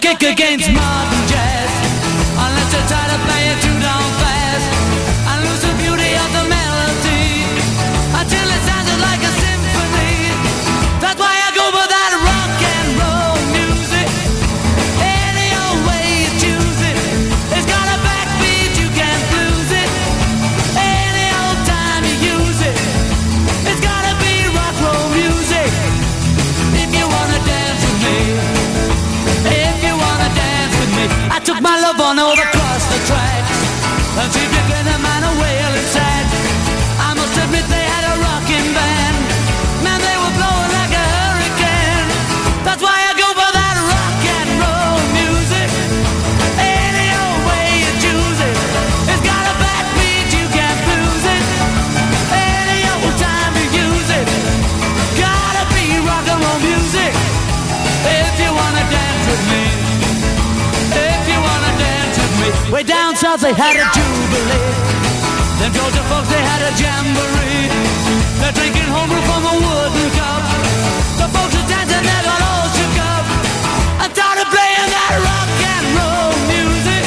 S7: kick against modern jazz. Unless you're tired of playing Way down south they had a jubilee. Them Georgia folks, they had a jamboree. They're drinking homebrew from a wooden cup. The folks are dancing, they got all shook up. I started playing that rock and roll music.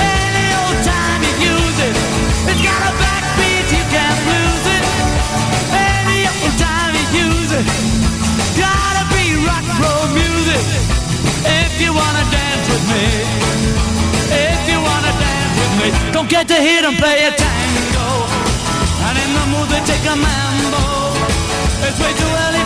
S7: Any old time you use it. It's got a backbeat, you can't lose it. Any old time you use it. Gotta be rock and roll music. If you wanna dance with me. Me. Don't get to hear them play a tango. And in the mood they take a mambo. It's way too early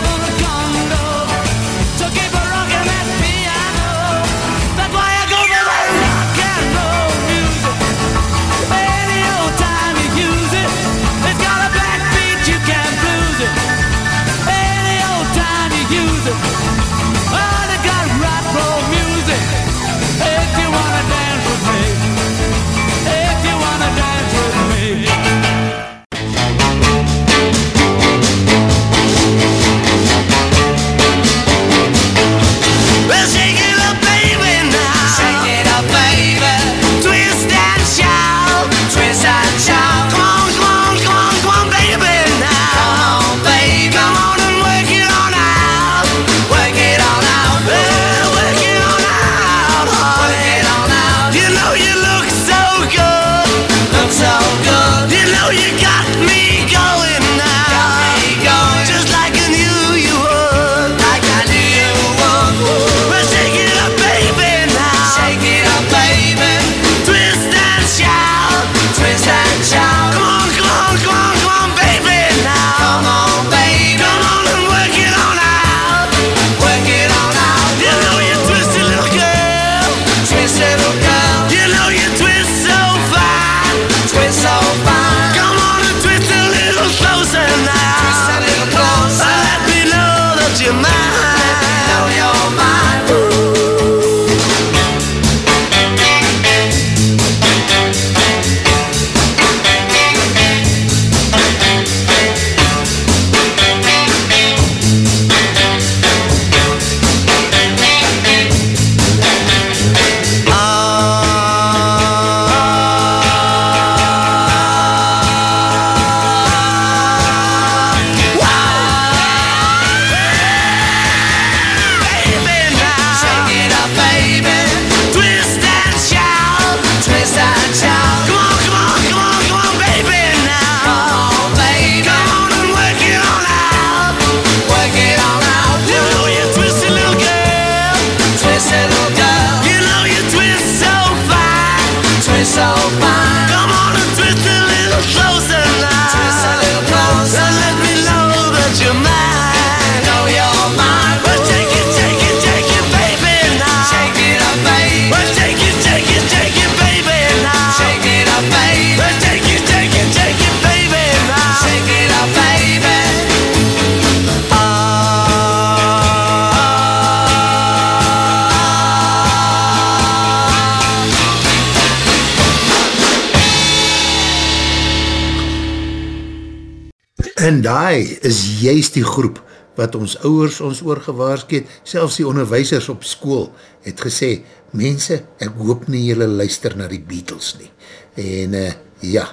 S1: Daai is juist die groep wat ons ouwers ons oorgewaarskeet, selfs die onderwijsers op school het gesê, mense, ek hoop nie julle luister na die Beatles nie. En uh, ja,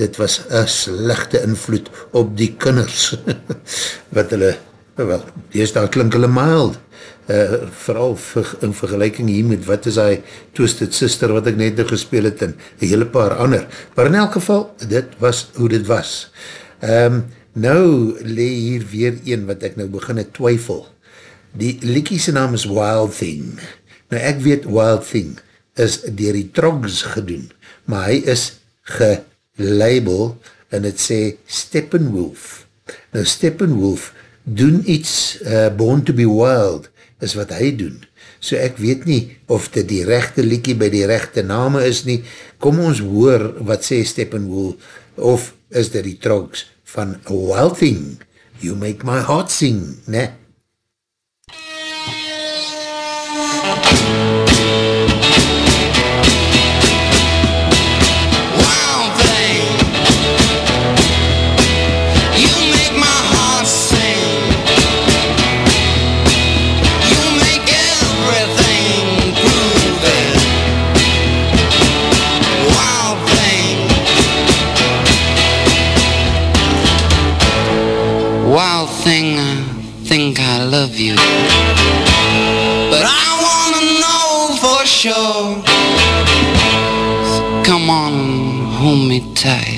S1: dit was een slechte invloed op die kinders, wat hulle, wel, dees daar klink hulle mild, uh, vooral ver, in vergelijking hier met wat is hy Twisted Sister wat ek net nou gespeel het en een hele paar ander, maar in elk geval, dit was hoe dit was. Um, nou lee hier weer een wat ek nou begin het twyfel. Die liekie sy naam is Wild Thing. Nou ek weet Wild Thing is dier die Trogs gedoen, maar hy is gelabel en het sê Steppenwolf. Nou Steppenwolf doen iets, uh, Born to be Wild, is wat hy doen. So ek weet nie of dit die rechte liekie by die rechte name is nie. Kom ons hoor wat sê Steppenwolf, of is dit die Trogs van Wild Thing, You Make My Heart Sing, ne?
S17: Me tight.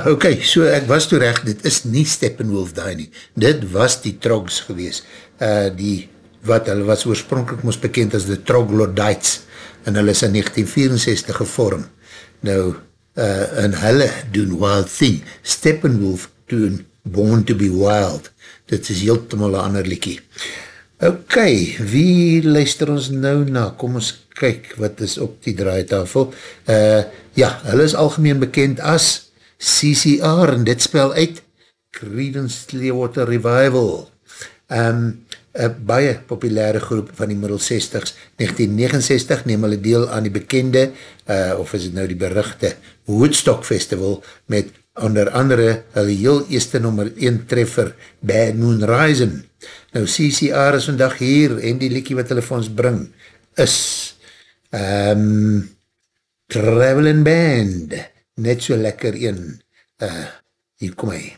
S1: Okay, so ek was toe recht, dit is nie Steppenwolf daar nie, dit was die Trogs gewees, uh, die, wat hulle was oorspronkelijk moest bekend as de Troglodytes, en hulle is in 1964 gevorm. Nou, uh, en hulle doen Wild Thing, Steppenwolf doen Born to be Wild, dit is heeltemal een ander liekie. Ok, wie luister ons nou na? Kom ons kyk wat is op die draaitafel. Uh, ja, hulle is algemeen bekend as CCR en dit spel uit Creedence Clearwater Revival. Um, een baie populaire groep van die middel 60s. 1969 neem hulle deel aan die bekende, uh, of is het nou die beruchte Woodstock Festival met onder andere hulle heel eerste nummer 1 treffer Bad Moon Rising Nou CCR is vandag hier en die liekie wat hulle vir ons bring is um, Traveling Band. Net so lekker een. Uh, hier kom hy.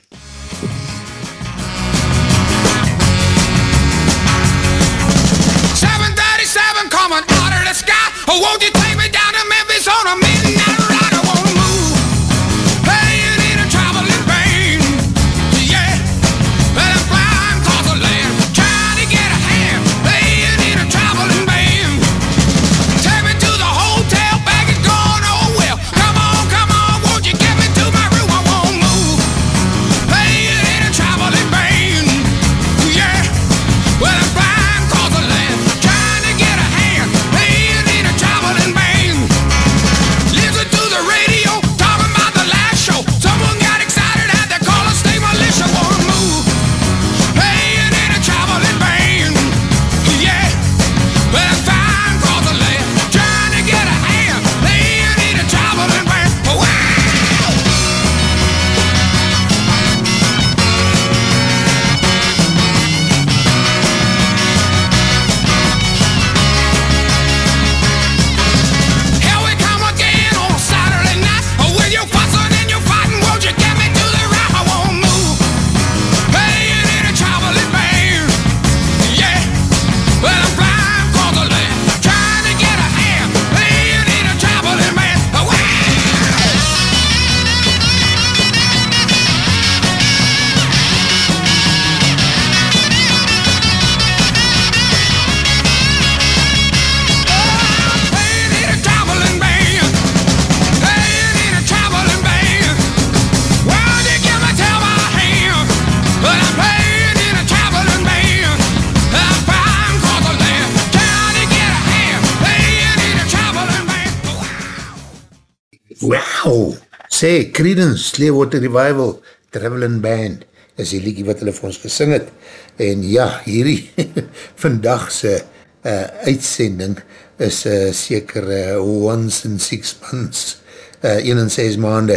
S2: Seven thirty-seven coming out of the sky. Oh, won't you take me down to Memphis on a midnight
S1: Sê, Creedence, Clearwater Revival, Traveling Band, is die liekie wat hulle vir ons gesing het. En ja, hierdie vandagse uh, uitsending is uh, seker uh, once in six months, uh, een in ses maande,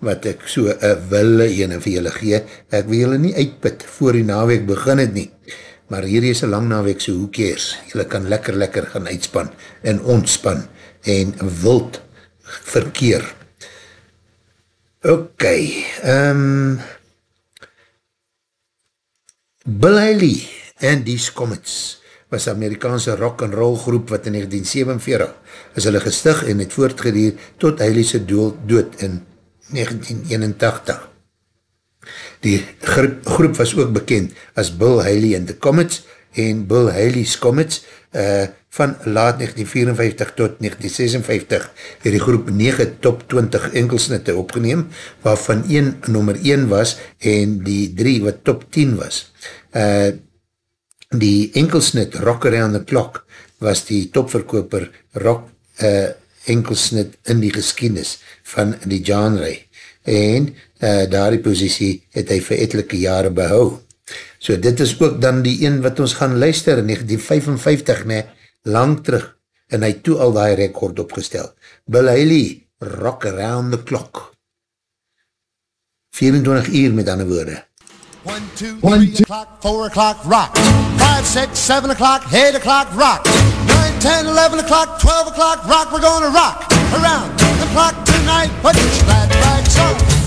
S1: wat ek so een uh, wille ene vir julle gee. Ek wil julle nie uitput voor die naweek begin het nie. Maar hierdie is een lang naweek, so hoe keers. Julle kan lekker lekker gaan uitspan en ontspan en wild verkeer. Ok, um, Bill Haley en die Comets was Amerikaanse rock and roll groep wat in 1947 is hulle gestig en het voortgedier tot Haley's dood in 1981. Die groep, groep was ook bekend as Bill Haley and the Comets en Bill Haley's Comets uh, van laat 1954 tot 1956 het die groep 9 top 20 enkelsnitte opgeneem waarvan 1 nummer 1 was en die 3 wat top 10 was. Uh, die enkelsnit Rock Around the Clock was die topverkoper rock uh, enkelsnit in die geskiedenis van die genre en uh, daar die posiesie het hy vir etelike jare behou. So dit is ook dan die een wat ons gaan luister in 1955, ne, lang terug, en hy toe al die rekord opgestel. Bill Haley, Rock Around the Clock. 24 uur met ander woorde.
S18: One, two, three o'clock, four o'clock, rock. Five, six, seven o'clock, eight o'clock, rock. Nine, ten, eleven o'clock, twelve o'clock, rock. We're gonna rock around the clock tonight. Put your glad rags on.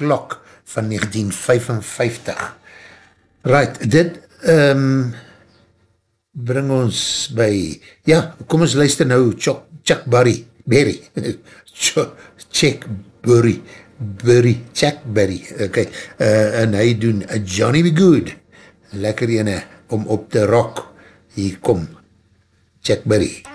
S18: Clock
S1: van 1955. Right, dit um, bring ons by, ja, kom ons luister nou, Chuck, Chuck Berry, Berry, Chuck, Chuck Berry, Berry, Chuck Berry, ok, uh, en hy doen a Johnny Be Good, lekker ene, om op te rock, hier kom, Chuck Berry.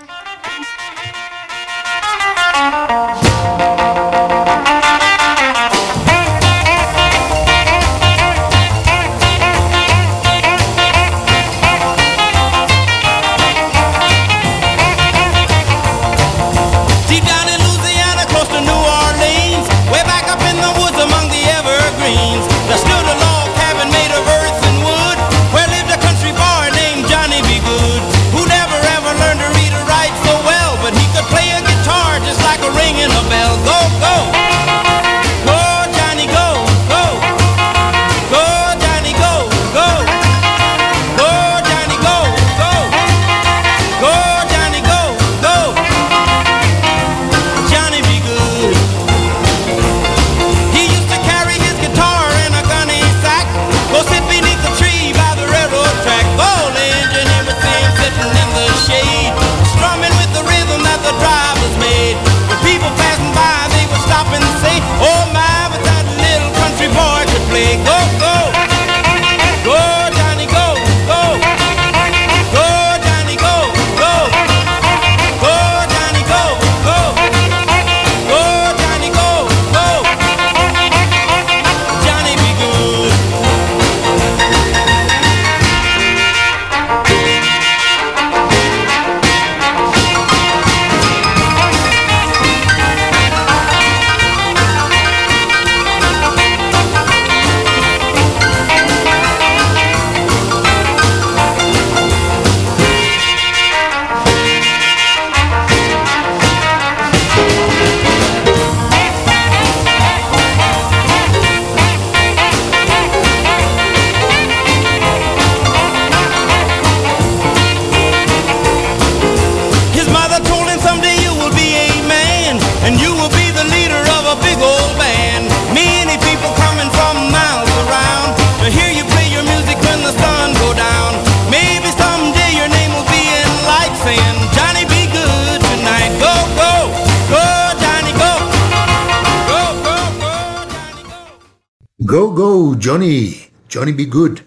S7: Go, Johnny, Johnny be good.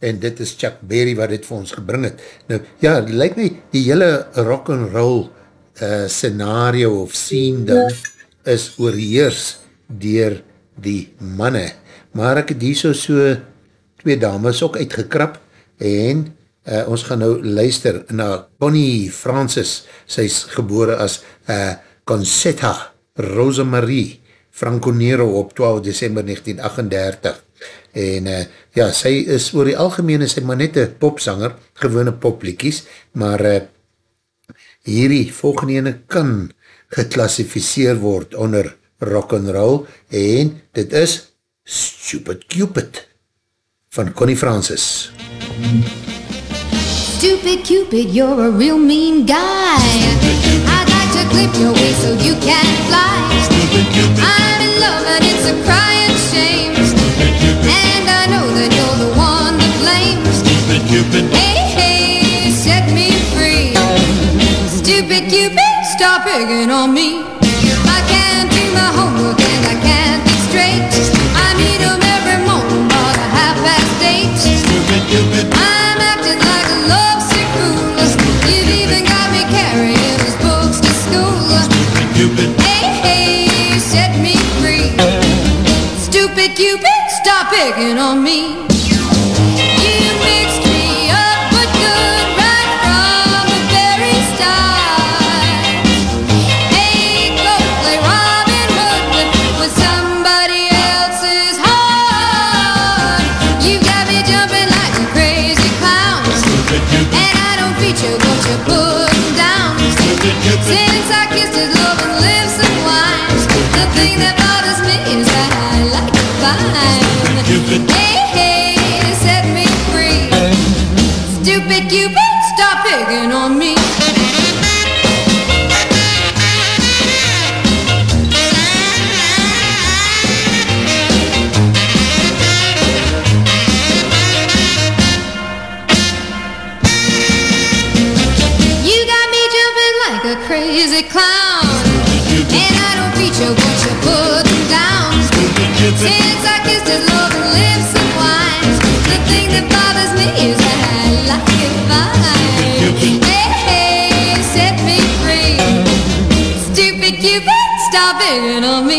S1: En dit is Chuck Berry wat dit vir ons gebring het. Nou, ja, lyk my, die hele rock and roll uh, scenario of scene dan is oorheers dier die manne. Maar ek het hier so so twee dames ook uitgekrap en uh, ons gaan nou luister na Connie Francis. Sy is gebore as uh, Concetta Rosemarie Franconero op 12 december 1938 en uh, ja, sy is oor die algemeen is sy maar net een popsanger, gewone popliekies, maar uh, hierdie volgende ene kan geklassificeer word onder rock and roll en dit is Stupid Cupid van Connie Francis.
S16: Stupid Cupid, you're a real mean guy. I'd like to clip your wings so you can fly. I'm in love and it's a crying shame. And I know that you're the one to blame. Hey, hey, set me free. Stupid Cupid, stop picking on me. I can't do my homework and I can't think straight. I need 'em every morning about a half past eight. I'm acting like feature what you're putting down. Since I kissed his love and lips and wine, the thing that Cupid, stop picking on me. You got me jumping like a crazy clown. And I don't preach a what you put down. Since I kissed his loving lips and wines, the thing that bothers me is that begging on me.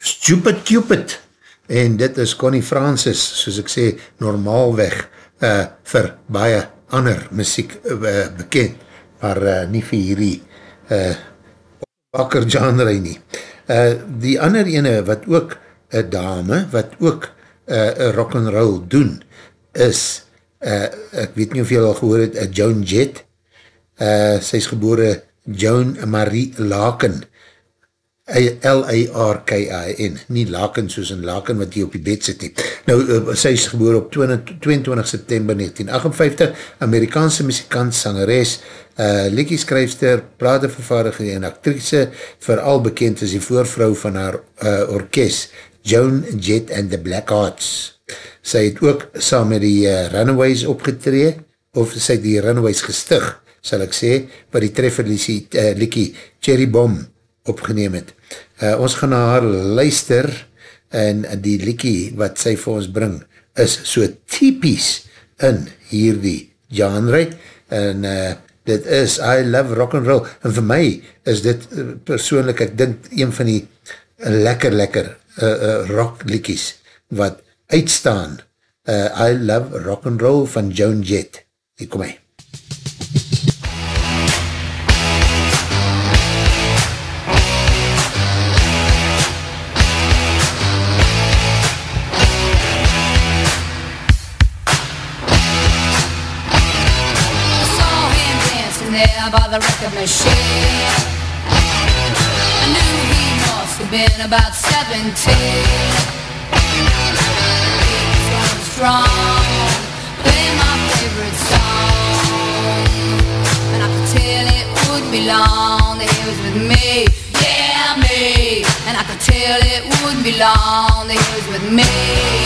S1: Stupid Cupid en dit is Connie Francis, soos ek sê, normaalweg uh, vir baie ander muziek uh, bekend, maar uh, nie vir hierdie uh, bakker genre nie. Uh, die ander ene wat ook een dame, wat ook uh, rock and roll doen, is, uh, ek weet nie of jy al gehoor het, uh, Joan Jett, uh, sy is gebore Joan Marie Laken, L-A-R-K-I-N, nie Laken soos een Laken wat hier op die bed sit nie. Nou, uh, sy is geboor op 20, 22 september 1958, Amerikaanse muzikant, sangeres, uh, liedjeskryfster, pratevervaardiger en actrice, vooral bekend as die voorvrou van haar uh, orkest, Joan Jett and the Black Hearts. Sy het ook saam met die uh, Runaways opgetree, of sy het die Runaways gestig, sal ek sê, wat die trefferliekie uh, liekie Cherry Bomb opgeneem het. Uh, ons gaan na haar luister en die liekie wat sy vir ons bring is so typies in hierdie genre en uh, dit is I Love Rock and Roll en vir my is dit persoonlijk, ek dink een van die lekker lekker uh, uh, rock liekies wat uitstaan uh, I Love Rock and Roll van Joan Jett. Hier kom hy.
S16: The. I knew he must have been about 17. He was going strong, playing my favorite song. And I could tell it would be long that he was with me, yeah, me. And I could tell it wouldn't be long that he was with me,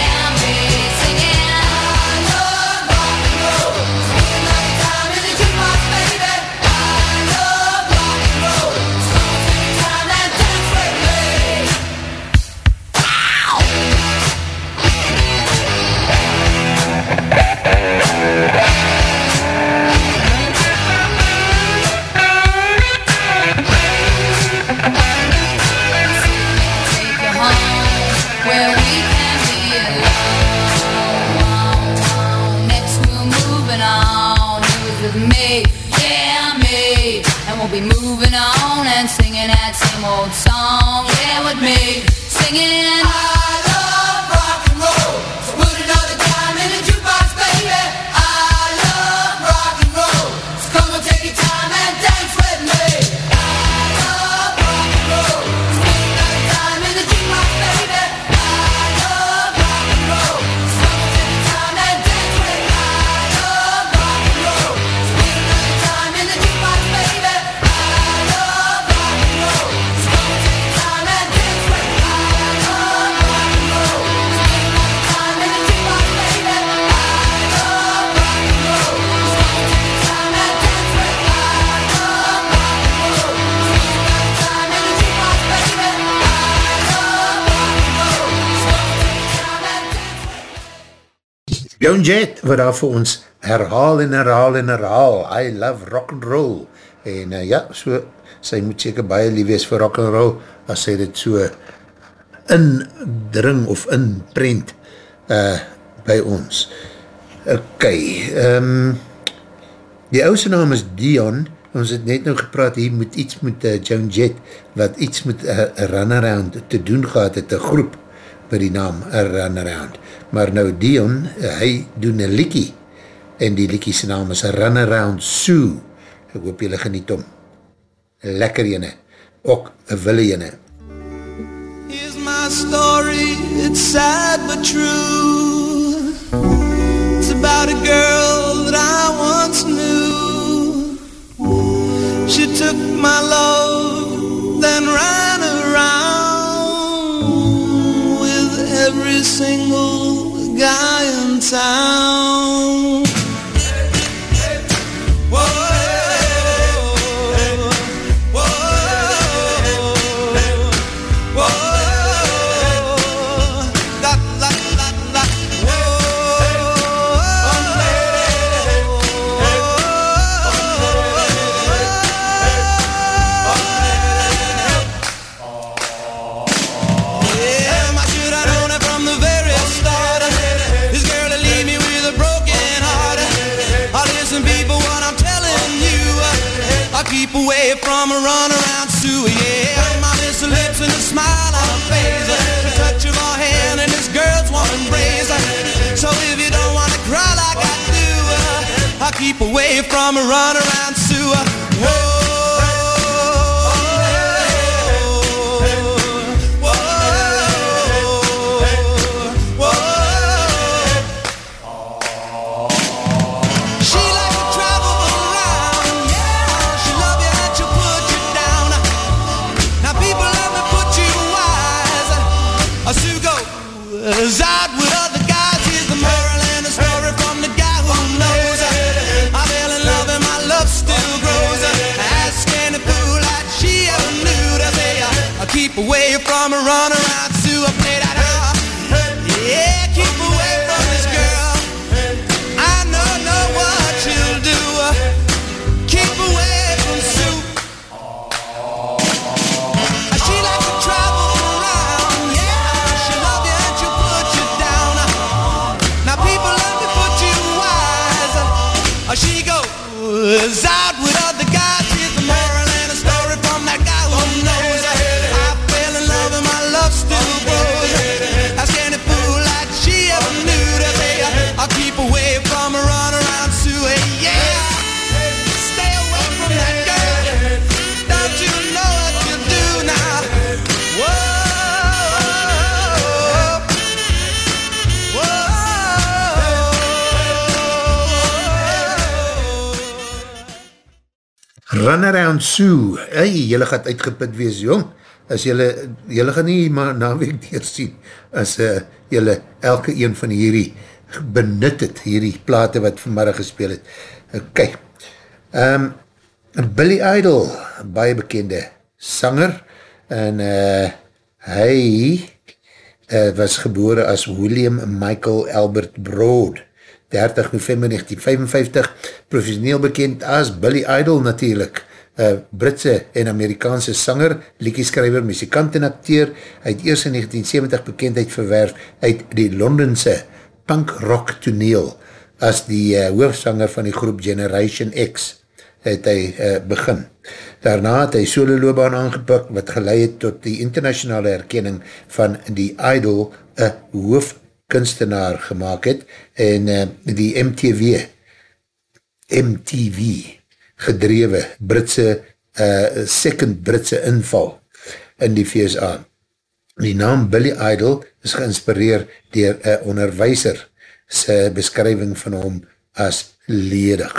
S16: old
S1: Jett, wat daar vir ons herhaal en herhaal en herhaal, I love rock and roll, en uh, ja, so, sy moet seker baie lief wees vir rock and roll, as sy dit so indring of inprent uh, by ons. Ok, um, die ouse naam is Dion, ons het net nou gepraat, hier moet iets met uh, Joan Jett, wat iets met uh, Runaround te doen gehad, het een groep met die naam Runaround. Maar nou Dion, hy doen een liekie, en die liekie sy naam is Runaround Sue. Ek hoop jylle geniet om. Lekker jyne, ook wille jyne.
S7: Here's my story, it's sad but true. It's about a girl that I once knew. She took my love, then ran around with every single guy in town. From a runaround Sue. Yeah, my miss lips and a smile on her face. The touch of her hand and this girl's warm embrace. So if you don't wanna cry like I do, uh, I'll keep away from a runaround Sue.
S1: Sue, hey, jylle gaat uitgeput wees, jong, as jylle, jylle gaan nie maar naweek doorsien, as uh, jylle elke een van hierdie benut het, hierdie plate wat vanmiddag gespeel het. Ok, um, Billy Idol, baie bekende sanger, en uh, hy uh, was gebore as William Michael Albert Broad, 30 november 1955, professioneel bekend as Billy Idol natuurlijk, uh, Britse en Amerikaanse sanger, liedjeskrijver, muzikant en acteur, het eerst in 1970 bekendheid verwerf uit die Londense punk rock toneel, as die uh, hoofdsanger van die groep Generation X, het hy uh, begin. Daarna het hy solo loopbaan aangepik, wat geleid het tot die internationale herkenning van die Idol, een hoofd kunstenaar gemaakt het en uh, die MTV MTV gedrewe Britse uh, second Britse inval in die VSA. Die naam Billy Idol is geïnspireer dier een onderwijzer sy beskrywing van hom as ledig.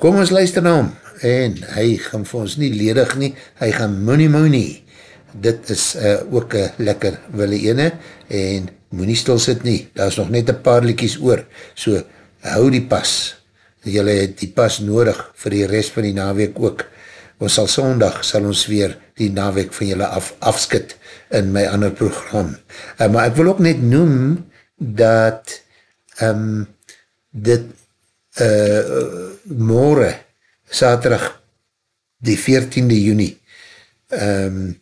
S1: Kom ons luister na hom en hy gaan vir ons nie ledig nie, hy gaan money money. Dit is uh, ook een lekker wille ene en moet nie stil sit nie, daar is nog net een paar liekies oor, so hou die pas, jylle het die pas nodig vir die rest van die naweek ook, ons sal sondag, sal ons weer die naweek van jylle af, afskit in my ander program, uh, maar ek wil ook net noem, dat um, dit uh, morgen, saterdag, die 14de juni, um,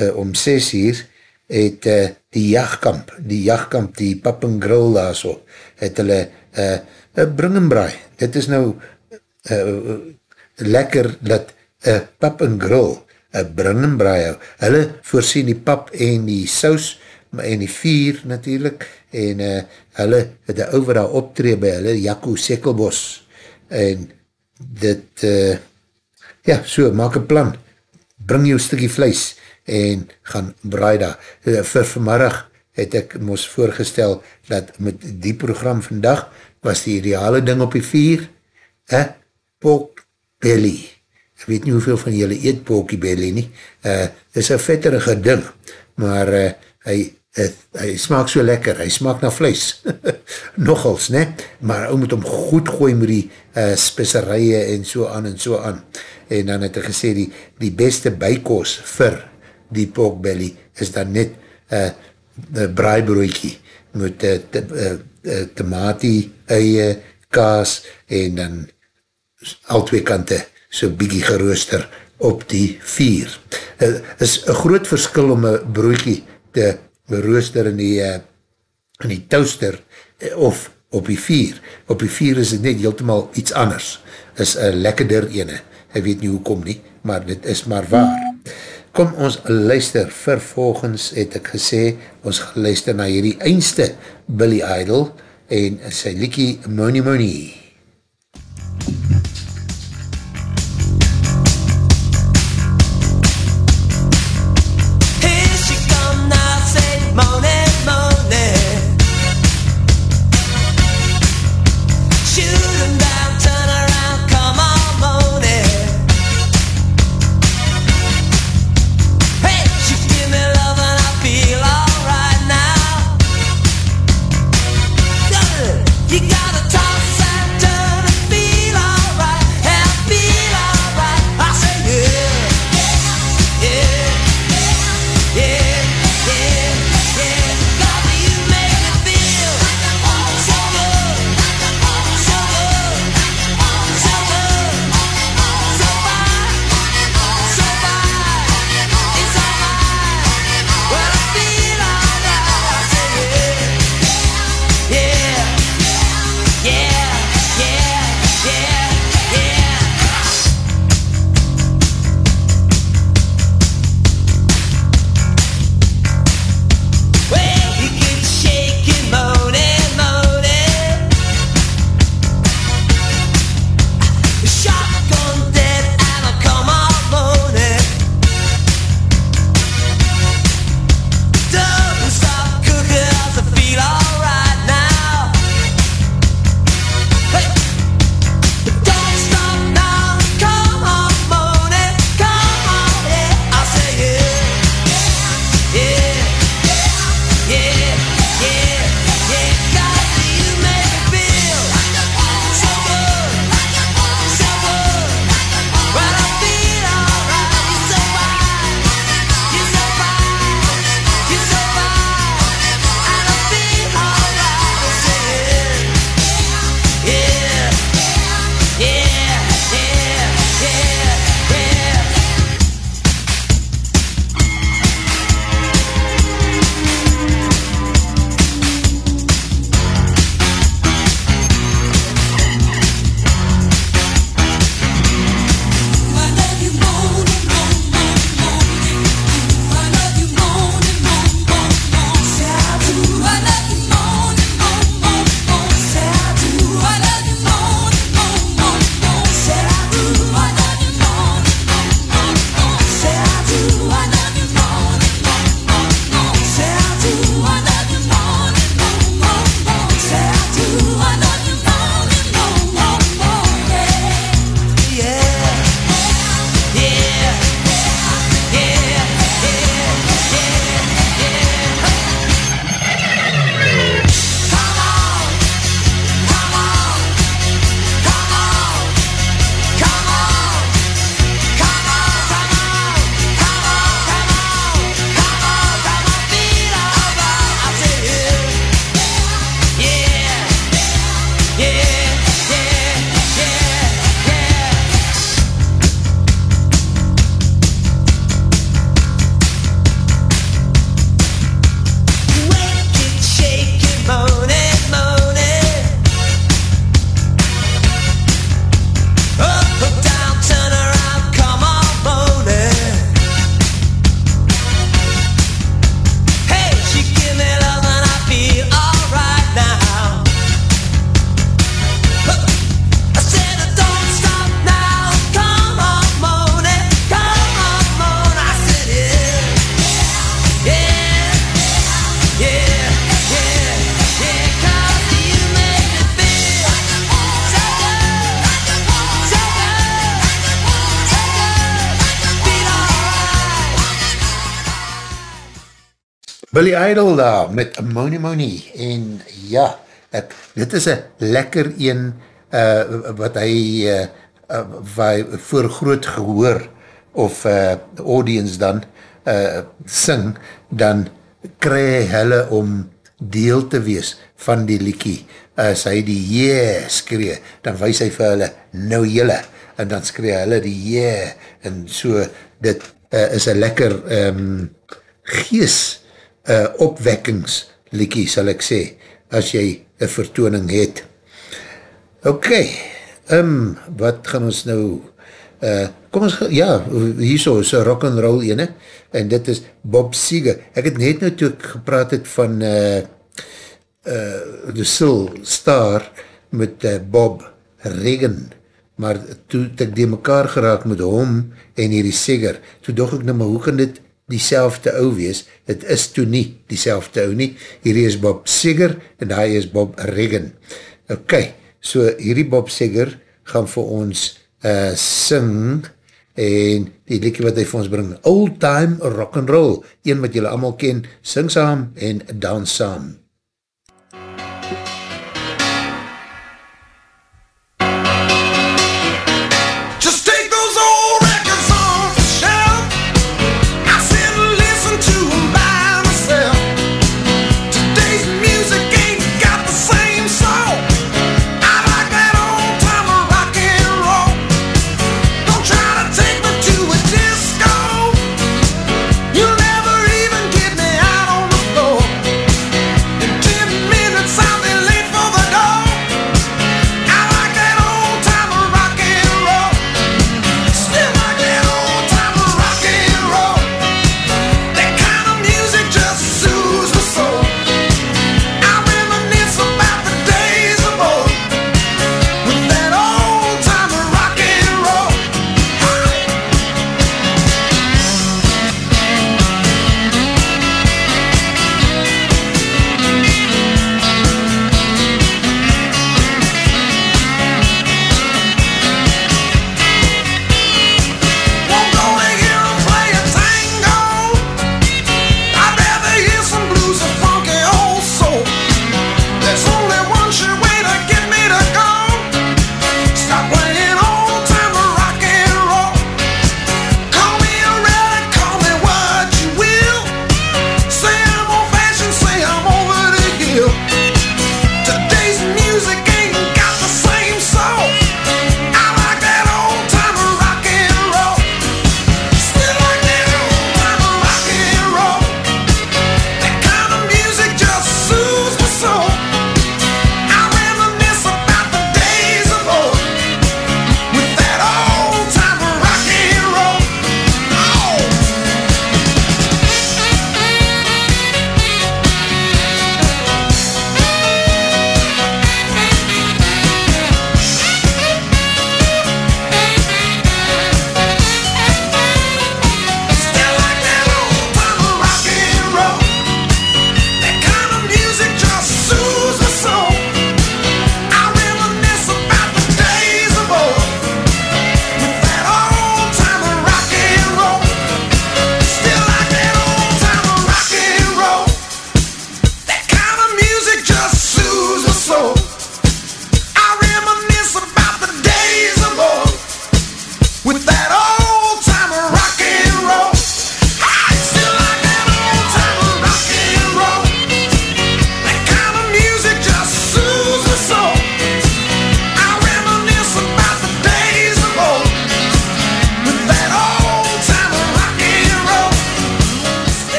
S1: uh, om 6 uur, het uh, die jachtkamp, die jachtkamp, die pap en grill daar so, het hulle uh, uh, bring en braai. Dit is nou uh, lekker dat uh, pap en grill, uh, bring en braai hou. Hulle voorsien die pap en die saus, en die vier natuurlijk, en uh, hulle het een overal optree by hulle, Jaco Sekkelbos, en dit, uh, ja, so, maak een plan, bring jou stukkie vlees, en gaan braai daar. Uh, vir vanmiddag het ek ons voorgestel, dat met die program vandag, was die ideale ding op die vier, eh, pork belly, ek weet nie hoeveel van julle eet porky belly nie, uh, is een vetterige ding, maar uh, hy het, hy smaak so lekker, hy smaak na vlees, nogals, ne? maar hy moet hom goed gooi met die uh, speserije en so aan en so aan, en dan het hy gesê, die, die beste bykos vir die pork belly is dan net uh, braaibroekie, met uh, uh, tomatie, eie, kaas, en dan al twee kante so bykie gerooster op die vier. Het uh, is een groot verskil om een broekie te rooster in die, uh, in die toaster uh, of op die vier. Op die vier is het net heeltemaal iets anders. is een lekkerder ene. Ek weet nie hoe kom nie, maar dit is maar waar. Kom ons luister, vervolgens het ek gesê, ons luister na hierdie eindste Billy Idol en sy liekie Money Money.
S2: Billy Idol daar met Moni Moni en ja, ek, dit is een lekker een uh, wat hy uh, wat hy voor groot gehoor of uh, audience dan uh, sing, dan kry hulle om deel te wees van die liekie. As hy die yeah skree, dan wees hy vir hulle nou jylle, en dan skree hulle die yeah, en so, dit uh, is een lekker um, gees uh, opwekkingsliekie, sal ek sê, as jy een vertooning het. Ok, um, wat gaan ons nou, uh, kom ons, ja, hierso is een rock'n'roll ene, en dit is Bob Seger. Ek het net nou toe ek gepraat het van uh, uh, Soul Star met uh, Bob Regan, maar toe ek die mekaar geraak met hom en hierdie Seger, toe dog ek nou maar, hoe kan dit die selfde ou wees, het is toe nie die selfde ou nie, hierdie is Bob Seger en hy is Bob Regan. Ok, so hierdie Bob Seger gaan vir ons uh, sing en die liedje wat hy vir ons bring, Old Time Rock and Roll, een wat julle allemaal ken, sing saam en dans saam.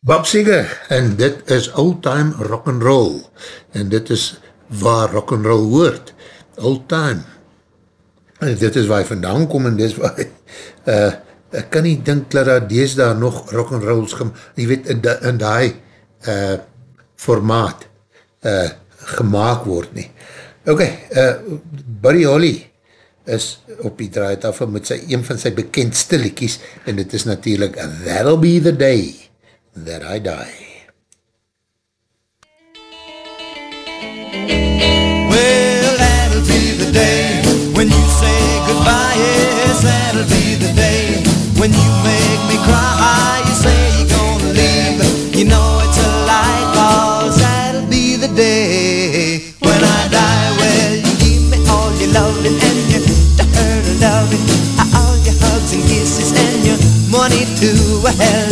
S2: Bob Seger, en dit is old time rock'n'roll, en dit is waar rock'n'roll hoort, old time. En dit is waar hy vandaan kom, en dit is waar hy, uh, ek kan nie dink dat daar dees daar nog rock'n'rolls, gem, jy weet, in, die, in die uh, formaat uh, gemaakt word nie. Ok, uh, Buddy Holly is op die draaitafel met sy, een van sy bekendste liekies, en dit is natuurlijk That'll Be The Day that I die.
S19: Well, that'll be the day when you say goodbye. Yes, that'll be the day when you make me cry. You say you're gonna leave, you know it's a lie, cause that'll be the day when I die. Well, you give me all your loving and your hurt loving, all your hugs and kisses and your money to hell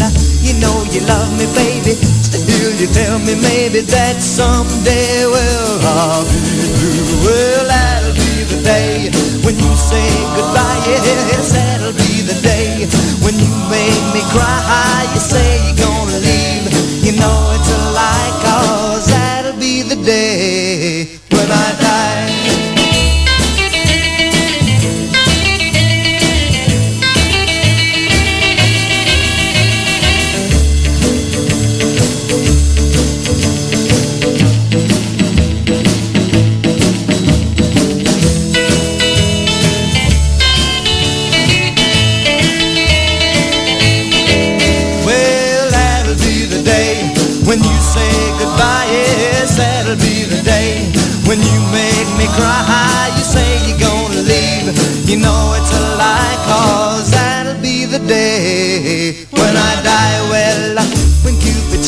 S19: know you love me, baby. Still you tell me maybe that someday, well, I'll be blue. Well, that'll be the day when you say goodbye. Yes, that'll be the day when you make me cry. You say you're gonna leave. You know it's a lie, cause that'll be the day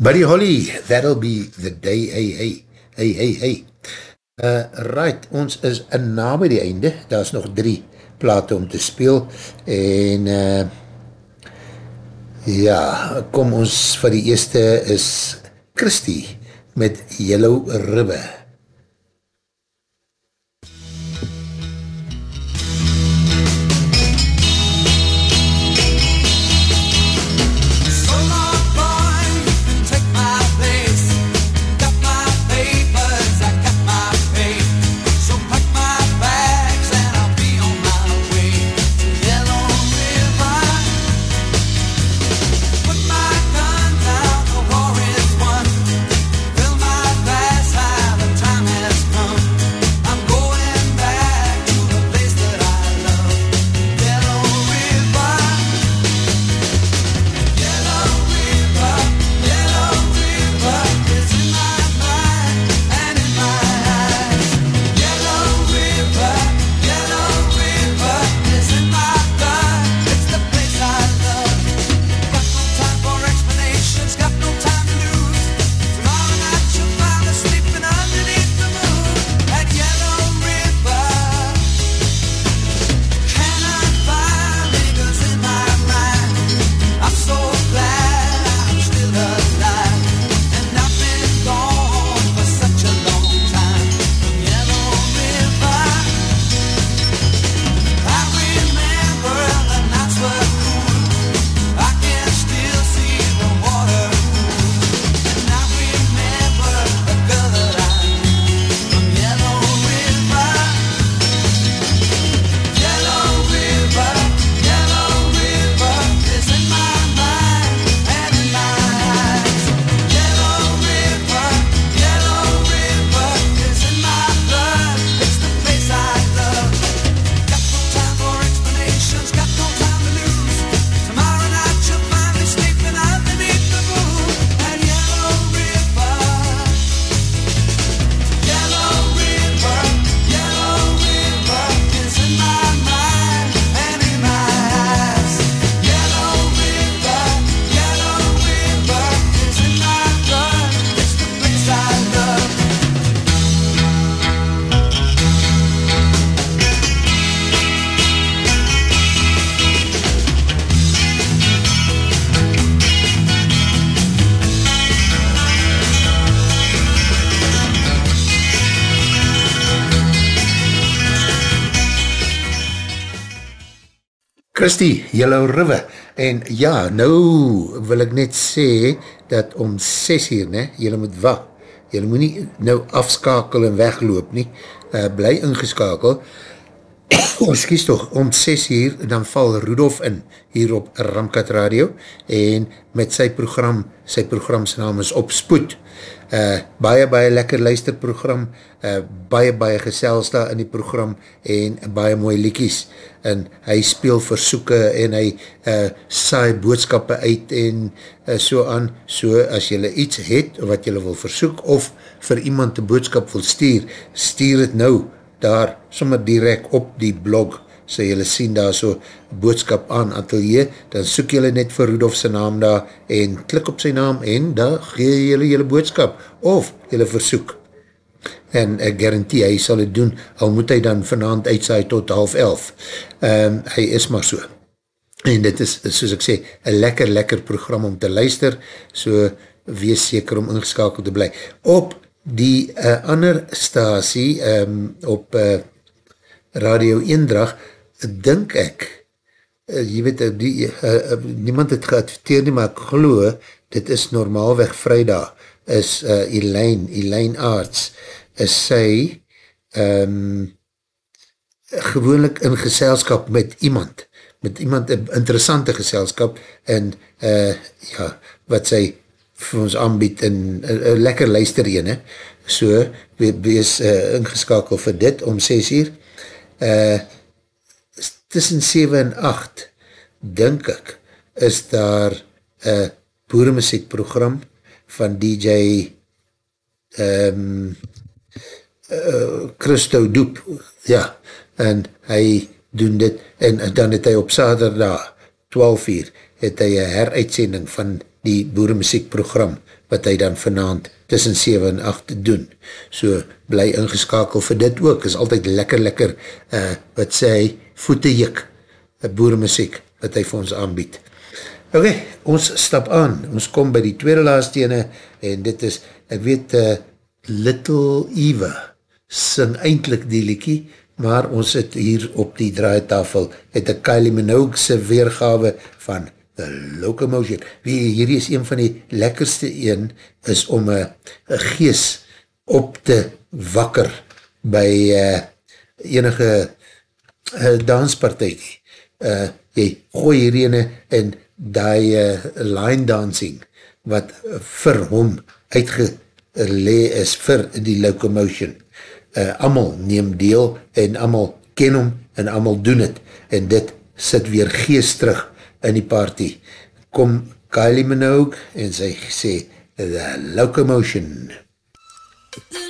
S1: Buddy Holly, that'll be the day, hey, hey, hey, hey, hey. Uh, right, ons is in na by die einde, daar is nog drie plate om te speel, en uh, ja, kom ons vir die eerste is Christy met Yellow River. Christy, Yellow River, en ja, nou wil ek net sê, dat om 6 uur, ne, jylle moet wacht, jylle moet nie nou afskakel en wegloop nie, uh, bly ingeskakel, ons kies toch, om 6 uur, dan val Rudolf in, hier op Ramkat Radio, en met sy program, sy program's naam is Op Spoed. Uh, baie, baie lekker luisterprogram, uh, baie, baie gesels daar in die program, en baie mooie liekies, en hy speel versoeke, en hy uh, saai boodskappe uit, en uh, so aan, so as jylle iets het, wat jylle wil versoek, of vir iemand een boodskap wil stuur, stuur het nou, daar sommer direct op die blog, so jylle sien daar so boodskap aan atelier, dan soek jylle net vir Rudolf sy naam daar, en klik op sy naam, en daar gee jylle jylle boodskap, of jylle versoek. En ek garantie, hy sal het doen, al moet hy dan vanavond uitsaai tot half elf. Um, hy is maar so. En dit is, soos ek sê, een lekker, lekker program om te luister, so wees seker om ingeskakeld te bly. Op die uh, ander stasie um, op uh, Radio Eendrag, dink ek, uh, jy weet, uh, die, uh, uh, niemand het geadverteer nie, maar ek geloof, dit is normaalweg vrijdag, is uh, Elaine, Elaine Arts, is sy um, gewoonlik in geselskap met iemand, met iemand, een interessante geselskap, en uh, ja, wat sy vir ons aanbied en uh, lekker luister ene, so wees uh, ingeskakel vir dit om 6 uur. Uh, tussen 7 en 8, denk ek, is daar een boeremuziek program van DJ um, uh, Christo Doep, ja, en hy doen dit, en dan het hy op saterdag, 12 uur, het hy een heruitsending van die boeremuziekprogram, wat hy dan vanavond tussen 7 en 8 doen. So, bly ingeskakel vir dit ook, is altyd lekker, lekker, uh, wat sê hy, voete jik, boeremuziek, wat hy vir ons aanbied. Ok, ons stap aan, ons kom by die tweede laatste ene, en dit is, ek weet, uh, Little Eva, sing eindelijk die liekie, maar ons het hier op die draaitafel, het een Kylie Minogue weergawe van The Locomotion. Wie, hierdie is een van die lekkerste een, is om een gees op te wakker by uh, enige uh, danspartij. Uh, jy gooi hierdie ene en die uh, line dancing wat vir hom uitgelee is vir die Locomotion. Uh, amal neem deel en amal ken hom en amal doen het en dit sit weer geest terug in die party. Kom Kylie Minogue en sy sê The Locomotion.
S7: The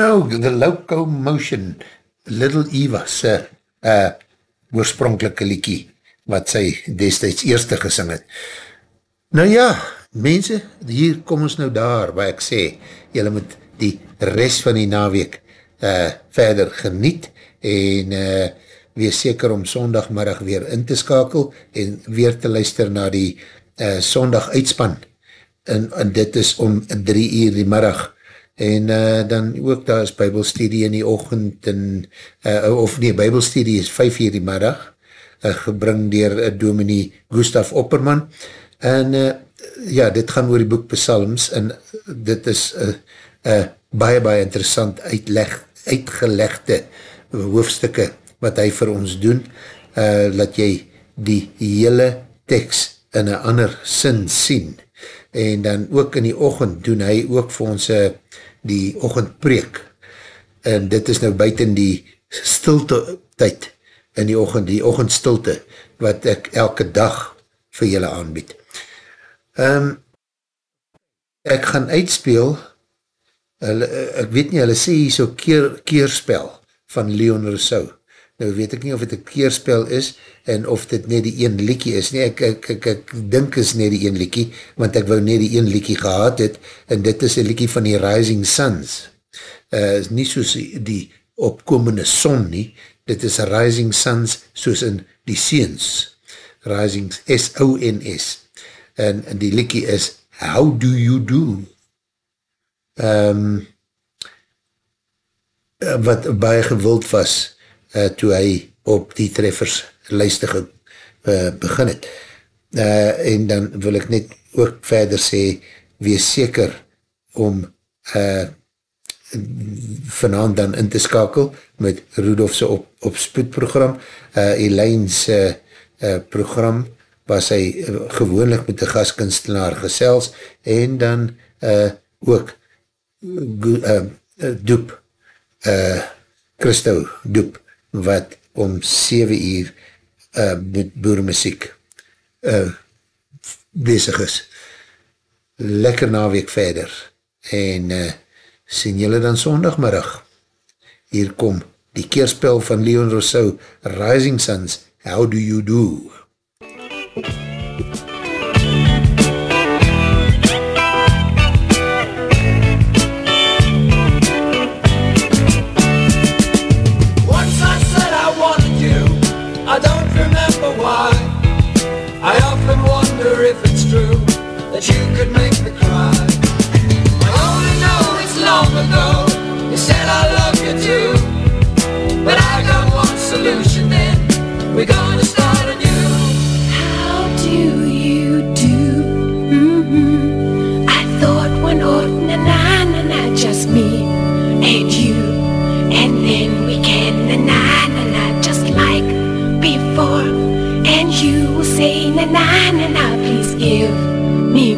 S1: Minogue, The Locomotion, Little Eva se uh, oorspronkelike liekie, wat sy destijds eerste gesing het. Nou ja, mense, hier kom ons nou daar, waar ek sê, jylle moet die rest van die naweek uh, verder geniet, en uh, wees seker om sondagmiddag weer in te skakel, en weer te luister na die uh, sondag uitspan, en, en dit is om drie uur die middag, en uh, dan ook daar is bybelstudie in die ochend, en, uh, of nee, bybelstudie is vijf uur die middag, uh, gebring dier uh, dominee Gustav Opperman, en uh, ja, dit gaan oor die boek Psalms, en dit is uh, uh, baie, baie interessant uitleg, uitgelegde hoofstukke wat hy vir ons doen, uh, dat jy die hele tekst in een ander sin sien, en dan ook in die ochend doen hy ook vir ons uh, die ochendpreek, en dit is nou buiten die stilte tyd in die ochend, die ochendstilte, wat ek elke dag vir julle aanbied. Um, ek gaan uitspeel, hulle, ek weet nie, hulle sê hier so keer, keerspel van Leon Rousseau. Nou weet ek nie of het een keerspel is, en of dit net die een liekie is nie, ek, ek, ek, ek dink is net die een liekie, want ek wou net die een liekie gehad het, en dit is een liekie van die Rising Suns. Uh, is nie soos die opkomende son nie, dit is Rising Suns soos in die Seens. Rising S-O-N-S. En, en die liekie is How Do You Do? Um, wat baie gewild was, uh, toe hy op die treffers lijstige uh, begin het. Uh, en dan wil ek net ook verder sê, wees seker om uh, vanavond dan in te skakel met Rudolfse op, op spoedprogram. Uh, Elaine's uh, uh, program hy uh, gewoonlik met die gaskunstenaar gesels en dan uh, ook uh, uh, Doep, uh, Christo Doep, wat om 7 uur uh, met boermuziek uh, bezig is. Lekker naweek verder en uh, sien julle dan sondagmiddag. Hier kom die keerspel van Leon Rousseau, Rising Suns, How Do You Do?
S3: Once that you could make me cry. I only know it's long ago, you said I love you too. But I got one solution then, we're gonna start anew.
S20: How do you do? Mm-hmm. I thought one na na na na just me and you, and then we can na na na na just like before. And you will say na na na na, please give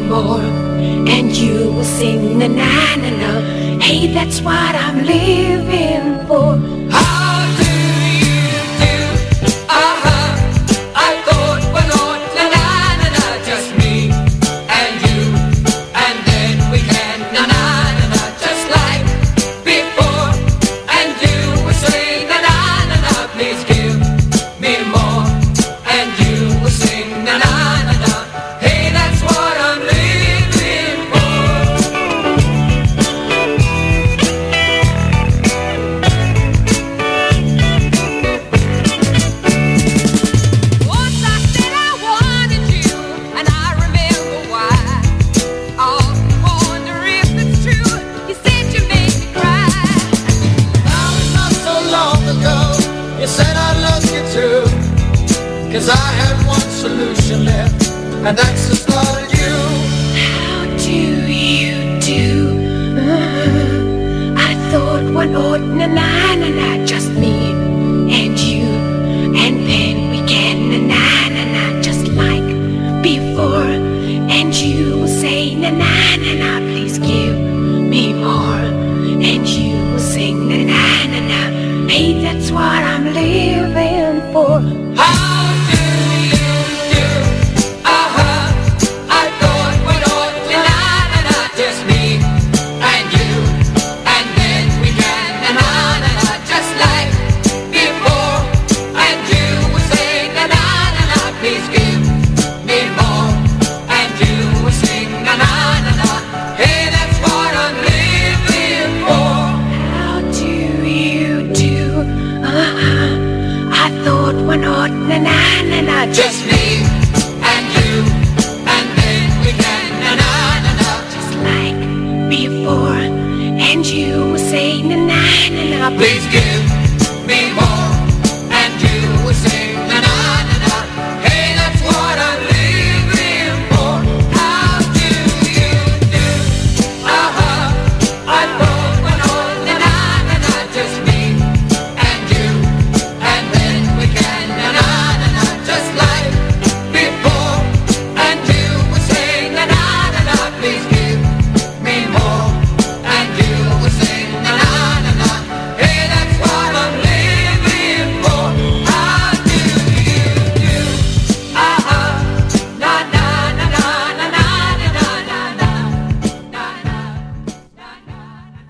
S20: And you will sing na na na na, hey that's what I'm living for.